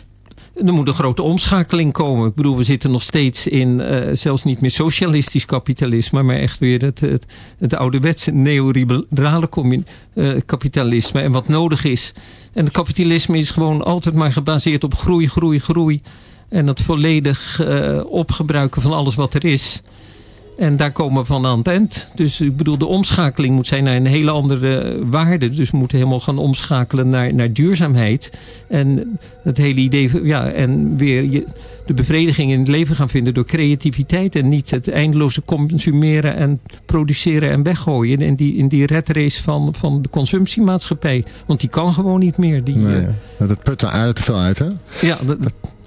Er moet een grote omschakeling komen. Ik bedoel, we zitten nog steeds in eh, zelfs niet meer socialistisch kapitalisme, maar echt weer het, het, het ouderwetse neoliberale eh, kapitalisme. En wat nodig is. En het kapitalisme is gewoon altijd maar gebaseerd op groei, groei, groei. En het volledig eh, opgebruiken van alles wat er is. En daar komen we van aan het eind. Dus ik bedoel, de omschakeling moet zijn naar een hele andere waarde. Dus we moeten helemaal gaan omschakelen naar, naar duurzaamheid. En het hele idee, ja, en weer je, de bevrediging in het leven gaan vinden door creativiteit. En niet het eindeloze consumeren en produceren en weggooien. In die, in die red race van, van de consumptiemaatschappij. Want die kan gewoon niet meer. Die, Nee, eh, nou, dat put de aarde te veel uit, hè? ja, dat,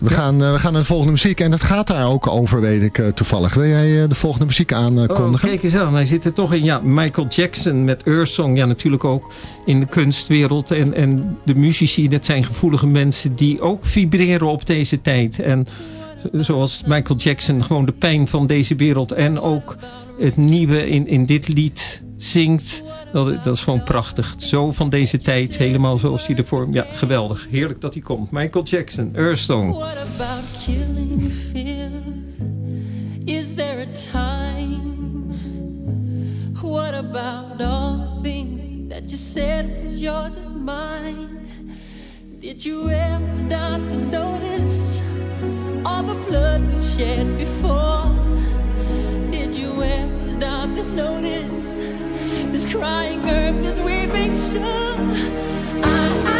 We, gaan, eh, we gaan naar de volgende muziek en dat gaat daar ook over, weet ik eh, toevallig. Wil jij de volgende muziek aankondigen? Oh, kijk eens aan. Hij zit er toch in. Ja, Michael Jackson met Earth Song. Ja, natuurlijk ook in de kunstwereld. En, en de muzici, dat zijn gevoelige mensen die ook vibreren op deze tijd. En zoals Michael Jackson gewoon de pijn van deze wereld en ook het nieuwe in, in dit lied zingt. Dat, dat is gewoon prachtig. Zo van deze tijd, helemaal zoals hij ervoor... Ja, geweldig. Heerlijk dat hij komt. Michael Jackson, Earth Song. What about killing? Is there a time? What about all the things that you said was yours and mine? Did you ever stop to notice all the blood we've shed before? Did you ever stop to notice this crying earth, this weeping shore? What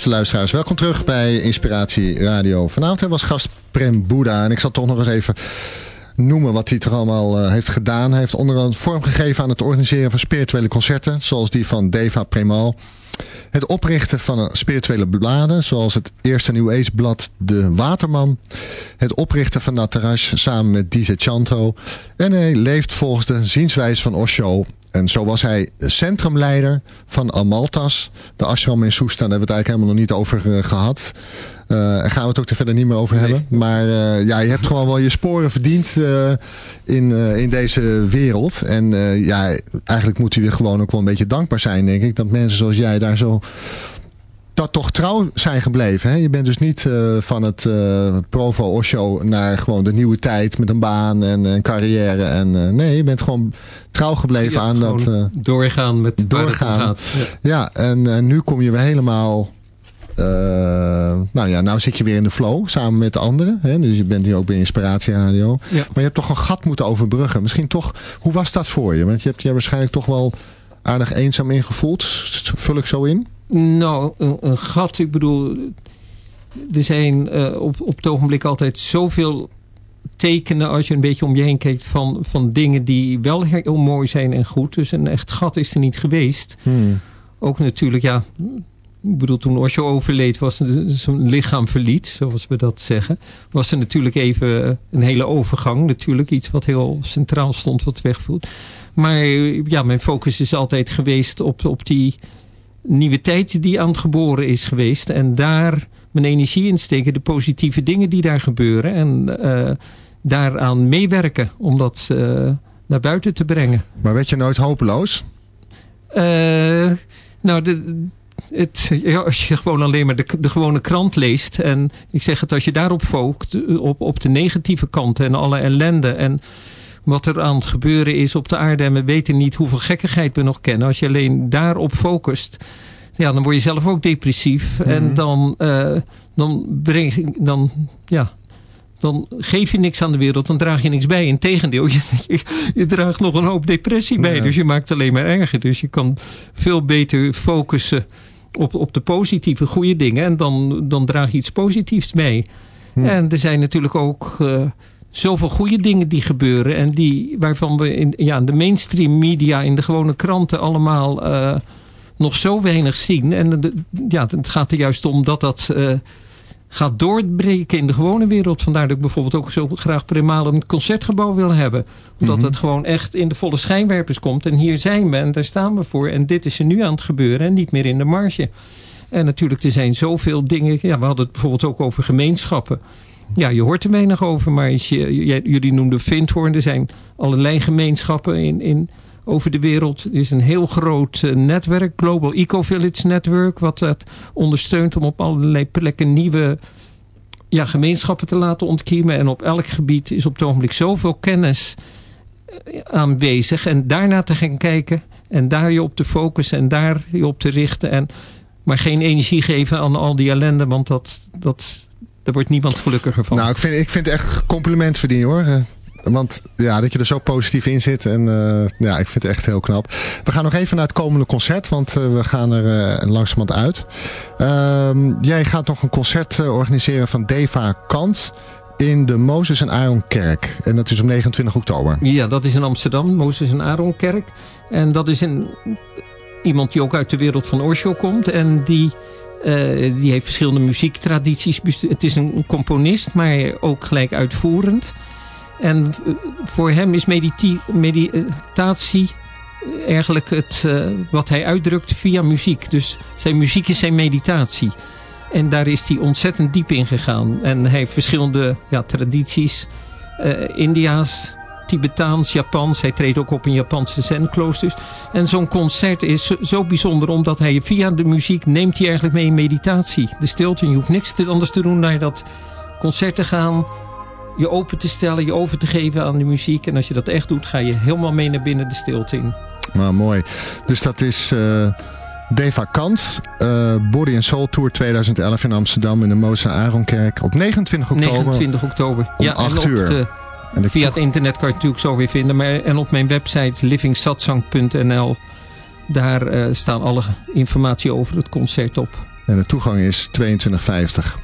Beste luisteraars, welkom terug bij Inspiratie Radio. Vanavond was gast Prem Boeddha en ik zal toch nog eens even noemen wat hij toch allemaal eh, heeft gedaan. Hij heeft onder andere vorm gegeven aan het organiseren van spirituele concerten, zoals die van Deva Premal. Het oprichten van spirituele bladen, zoals het eerste New Age blad De Waterman. Het oprichten van Natarash samen met Dize Chanto. En hij leeft volgens de zienswijze van Osho. En zo was hij centrumleider van Amaltas, de ashram in Soestan. Daar hebben we het eigenlijk helemaal nog niet over eh, gehad. Eh, Daar gaan we het ook er verder niet meer over hebben. Maar eh, ja, je hebt gewoon wel je sporen verdiend in, in deze wereld. En ja, eigenlijk moet je weer gewoon ook wel een beetje dankbaar zijn, denk ik. Dat mensen zoals jij daar zo dat toch trouw zijn gebleven. Hè? Je bent dus niet eh, van het eh, Provo Osho naar gewoon de nieuwe tijd met een baan en een carrière. En, eh, nee, je bent gewoon trouw gebleven Ja, aan dat... doorgaan met waar het om doorgaan. gaat. Ja. ja, en nu kom je weer helemaal... nou ja, nou zit je weer in de flow samen met de anderen. Hè? Dus je bent nu ook bij Inspiratie Radio. Ja. Maar je hebt toch een gat moeten overbruggen. Misschien toch, hoe was dat voor je? Want je hebt je waarschijnlijk toch wel aardig eenzaam ingevoeld. Vul ik zo in? Nou, een, een gat, ik bedoel... Er zijn eh, op, op het ogenblik altijd zoveel tekenen... als je een beetje om je heen kijkt van, van dingen die wel heel mooi zijn en goed. Dus een echt gat is er niet geweest. Hmm. Ook natuurlijk, ja... Ik bedoel, toen Osho overleed, was er- zijn lichaam verliet, zoals we dat zeggen. Was er natuurlijk even een hele overgang. Natuurlijk iets wat heel centraal stond, wat wegvoert. Maar ja, mijn focus is altijd geweest op, op die nieuwe tijd die aan het geboren is geweest. En daar mijn energie in steken. De positieve dingen die daar gebeuren. En eh, daaraan meewerken om dat eh, naar buiten te brengen. Maar werd je nooit hopeloos? Eh, nou, de, het, ja, als je gewoon alleen maar de, de gewone krant leest. En ik zeg het, als je daarop eh, op, op de negatieve kanten en alle ellende. En wat er aan het gebeuren is op de aarde. En we weten niet hoeveel gekkigheid we nog kennen. Als je alleen daarop focust. Ja, dan word je zelf ook depressief. En dan, eh, dan breng dan, ja, dan geef je niks aan de wereld, dan draag je niks bij. Integendeel, je, je, je draagt nog een hoop depressie bij. Ja. Dus je maakt het alleen maar erger. Dus je kan veel beter focussen op, op de positieve, goede dingen. En dan, dan draag je iets positiefs mee. En er zijn natuurlijk ook eh, zoveel goede dingen die gebeuren. En die, waarvan we in ja, de mainstream media, in de gewone kranten allemaal eh, nog zo weinig zien. En de, ja, het gaat er juist om dat dat... eh, gaat doorbreken in de gewone wereld. Vandaar dat ik bijvoorbeeld ook zo graag Primaal een concertgebouw wil hebben. Omdat het gewoon echt in de volle schijnwerpers komt. En hier zijn we en daar staan we voor. En dit is er nu aan het gebeuren en niet meer in de marge. En natuurlijk, er zijn zoveel dingen. Ja, we hadden het bijvoorbeeld ook over gemeenschappen. Ja, je hoort er weinig over, maar je, jullie noemden Vindhoorn. Er zijn allerlei gemeenschappen in, in, over de wereld. Er is een heel groot eh, netwerk, Global Eco Village Network, wat dat ondersteunt om op allerlei plekken nieuwe ja, gemeenschappen te laten ontkiemen. En op elk gebied is op het ogenblik zoveel kennis eh, aanwezig. En daarna te gaan kijken en daar je op te focussen en daar je op te richten. En, maar geen energie geven aan al die ellende, want dat, dat, daar wordt niemand gelukkiger van. Nou, ik vind, ik vind het echt compliment verdienen hoor. Eh, Want ja, dat je er zo positief in zit. En eh, ja, ik vind het echt heel knap. We gaan nog even naar het komende concert. Want eh, we gaan er eh, langzamerhand uit. Ehm, jij gaat nog een concert organiseren van Deva Kant. In de Mozes en Aaron Kerk. En dat is op 29 oktober. Ja, dat is in Amsterdam, Mozes en Aaronkerk. En dat is een, iemand die ook uit de wereld van Osho komt. En die, eh, die heeft verschillende muziektradities. Het is een componist, maar ook gelijk uitvoerend. En eh, voor hem is meditatie eh, eigenlijk het, wat hij uitdrukt via muziek. Dus zijn muziek is zijn meditatie. En daar is hij ontzettend diep in gegaan. En hij heeft verschillende ja, tradities. eh, India's, Tibetaans, Japans. Hij treedt ook op in Japanse zen-kloosters. En zo'n concert is zo, zo bijzonder omdat hij via de muziek neemt hij eigenlijk mee in meditatie. De stilte, je hoeft niks te- anders te doen naar dat concert te gaan. Je open te stellen, je over te geven aan de muziek. En als je dat echt doet, ga je helemaal mee naar binnen de stilte in. Maar mooi. Dus dat is eh, Deva Kant. eh, Body and Soul Tour 2011 in Amsterdam. In de Mozes en Aaron Kerk. Op 29 oktober. 29 oktober. Om en 8 op uur. En via het internet kan je het natuurlijk zo weer vinden. Maar, en op mijn website livingsatsang.nl. Daar eh, staan alle informatie over het concert op. En de toegang is 22,50.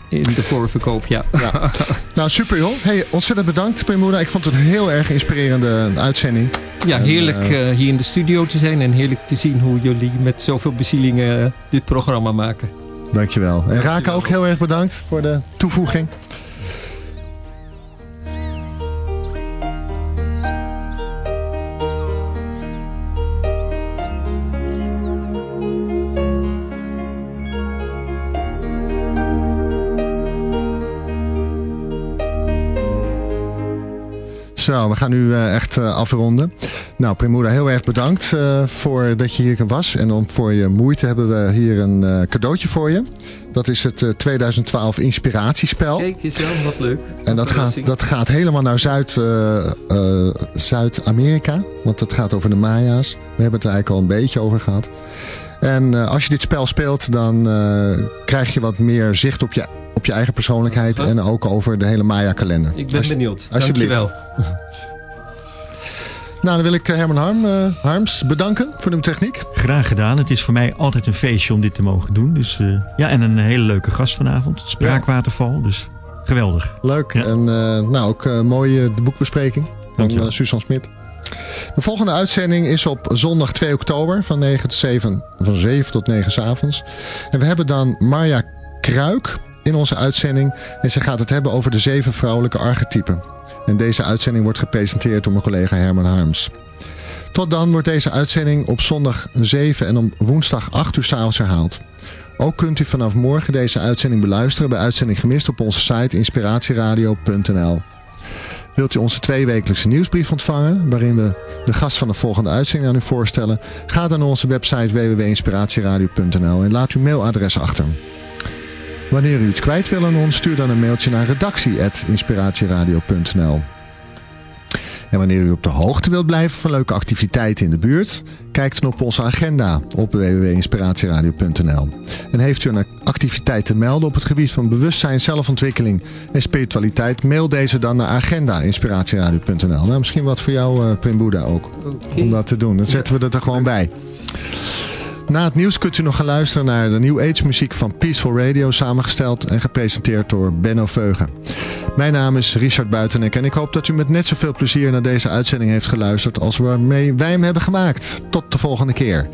In de voorverkoop, ja. Ja. Nou, super joh. Hey, ontzettend bedankt, Primura. Ik vond het een heel erg inspirerende uitzending. Ja, heerlijk eh, eh, hier in de studio te zijn en heerlijk te zien hoe jullie met zoveel bezielingen dit programma maken. Dankjewel. En Raka ook heel erg bedankt voor de toevoeging. Zo, we gaan nu eh, echt eh, afronden. Nou, Primura, heel erg bedankt eh, voor dat je hier was. En om voor je moeite hebben we hier een cadeautje voor je. Dat is het eh, 2012 Inspiratiespel. Kijk wel, wat leuk. En dat gaat, dat gaat helemaal naar Zuid, Zuid-Amerika. Want het gaat over de Maya's. We hebben het er eigenlijk al een beetje over gehad. En als je dit spel speelt, dan krijg je wat meer zicht op je, op je eigen persoonlijkheid. En ook over de hele Maya-kalender. Ik ben Als- benieuwd. Alsjeblieft. Dankjewel. Nou, dan wil ik eh, Herman Harm, eh, Harms bedanken voor de techniek. Graag gedaan. Het is voor mij altijd een feestje om dit te mogen doen. Dus, eh, ja, en een hele leuke gast vanavond. Spraakwaterval. Dus geweldig. Leuk. En eh, nou, ook eh mooie de boekbespreking van Dankjewel. Susan Smit. De volgende uitzending is op zondag 2 oktober van, 9 tot 7, van 7 tot 9 s avonds. En we hebben dan Marja Kruik in onze uitzending. En ze gaat het hebben over de zeven vrouwelijke archetypen. En deze uitzending wordt gepresenteerd door mijn collega Herman Harms. Tot dan wordt deze uitzending op zondag 7 en op woensdag 8 uur s'avonds herhaald. Ook kunt u vanaf morgen deze uitzending beluisteren bij Uitzending Gemist op onze site inspiratieradio.nl. Wilt u onze tweewekelijkse nieuwsbrief ontvangen, waarin we de gast van de volgende uitzending aan u voorstellen? Ga dan naar onze website www.inspiratieradio.nl en laat uw mailadres achter. Wanneer u iets kwijt wil aan ons, stuur dan een mailtje naar redactie.inspiratieradio.nl. En wanneer u op de hoogte wilt blijven van leuke activiteiten in de buurt, kijk dan op onze agenda op www.inspiratieradio.nl. En heeft u een activiteit te melden op het gebied van bewustzijn, zelfontwikkeling en spiritualiteit, mail deze dan naar agenda.inspiratieradio.nl. Nou, misschien wat voor jou, Pim Boeddha ook, om dat te doen. Dan zetten we dat er gewoon bij. Na het nieuws kunt u nog gaan luisteren naar de New Age muziek van Peaceful Radio, samengesteld en gepresenteerd door Benno Veugen. Mijn naam is Richard Buitenek en ik hoop dat u met net zoveel plezier naar deze uitzending heeft geluisterd als waarmee wij hem hebben gemaakt. Tot de volgende keer.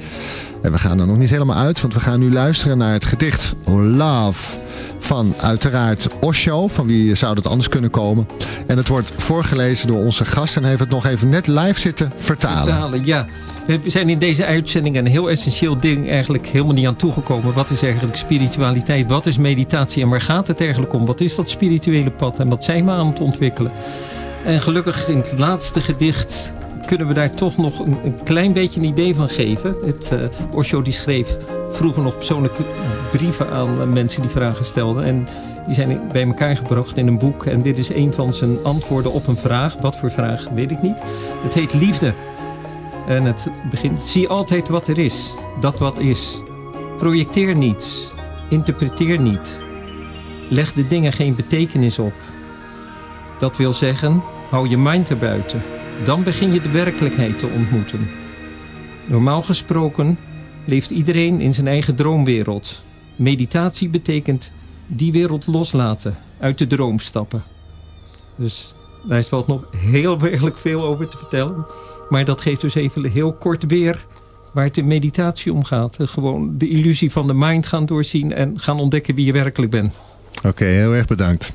En we gaan er nog niet helemaal uit, want we gaan nu luisteren naar het gedicht Love van uiteraard Osho, van wie zou dat anders kunnen komen. En het wordt voorgelezen door onze gast en heeft het nog even net live zitten vertalen. Vertalen, ja. We zijn in deze uitzending een heel essentieel ding eigenlijk helemaal niet aan toegekomen. Wat is eigenlijk spiritualiteit? Wat is meditatie? En waar gaat het eigenlijk om? Wat is dat spirituele pad? En wat zijn we aan het ontwikkelen? En gelukkig in het laatste gedicht kunnen we daar toch nog een, klein beetje een idee van geven. Het, eh, Osho die schreef vroeger nog persoonlijke brieven aan eh, mensen die vragen stelden. En die zijn bij elkaar gebracht in een boek. En dit is een van zijn antwoorden op een vraag. Wat voor vraag, weet ik niet. Het heet Liefde. En het begint, zie altijd wat er is, dat wat is. Projecteer niets, interpreteer niet. Leg de dingen geen betekenis op. Dat wil zeggen, hou je mind erbuiten. Dan begin je de werkelijkheid te ontmoeten. Normaal gesproken leeft iedereen in zijn eigen droomwereld. Meditatie betekent die wereld loslaten, uit de droom stappen. Dus daar is wel nog heel erg veel over te vertellen. Maar dat geeft dus even heel kort weer waar het in meditatie om gaat. Gewoon de illusie van de mind gaan doorzien en gaan ontdekken wie je werkelijk bent. Oké, heel erg bedankt.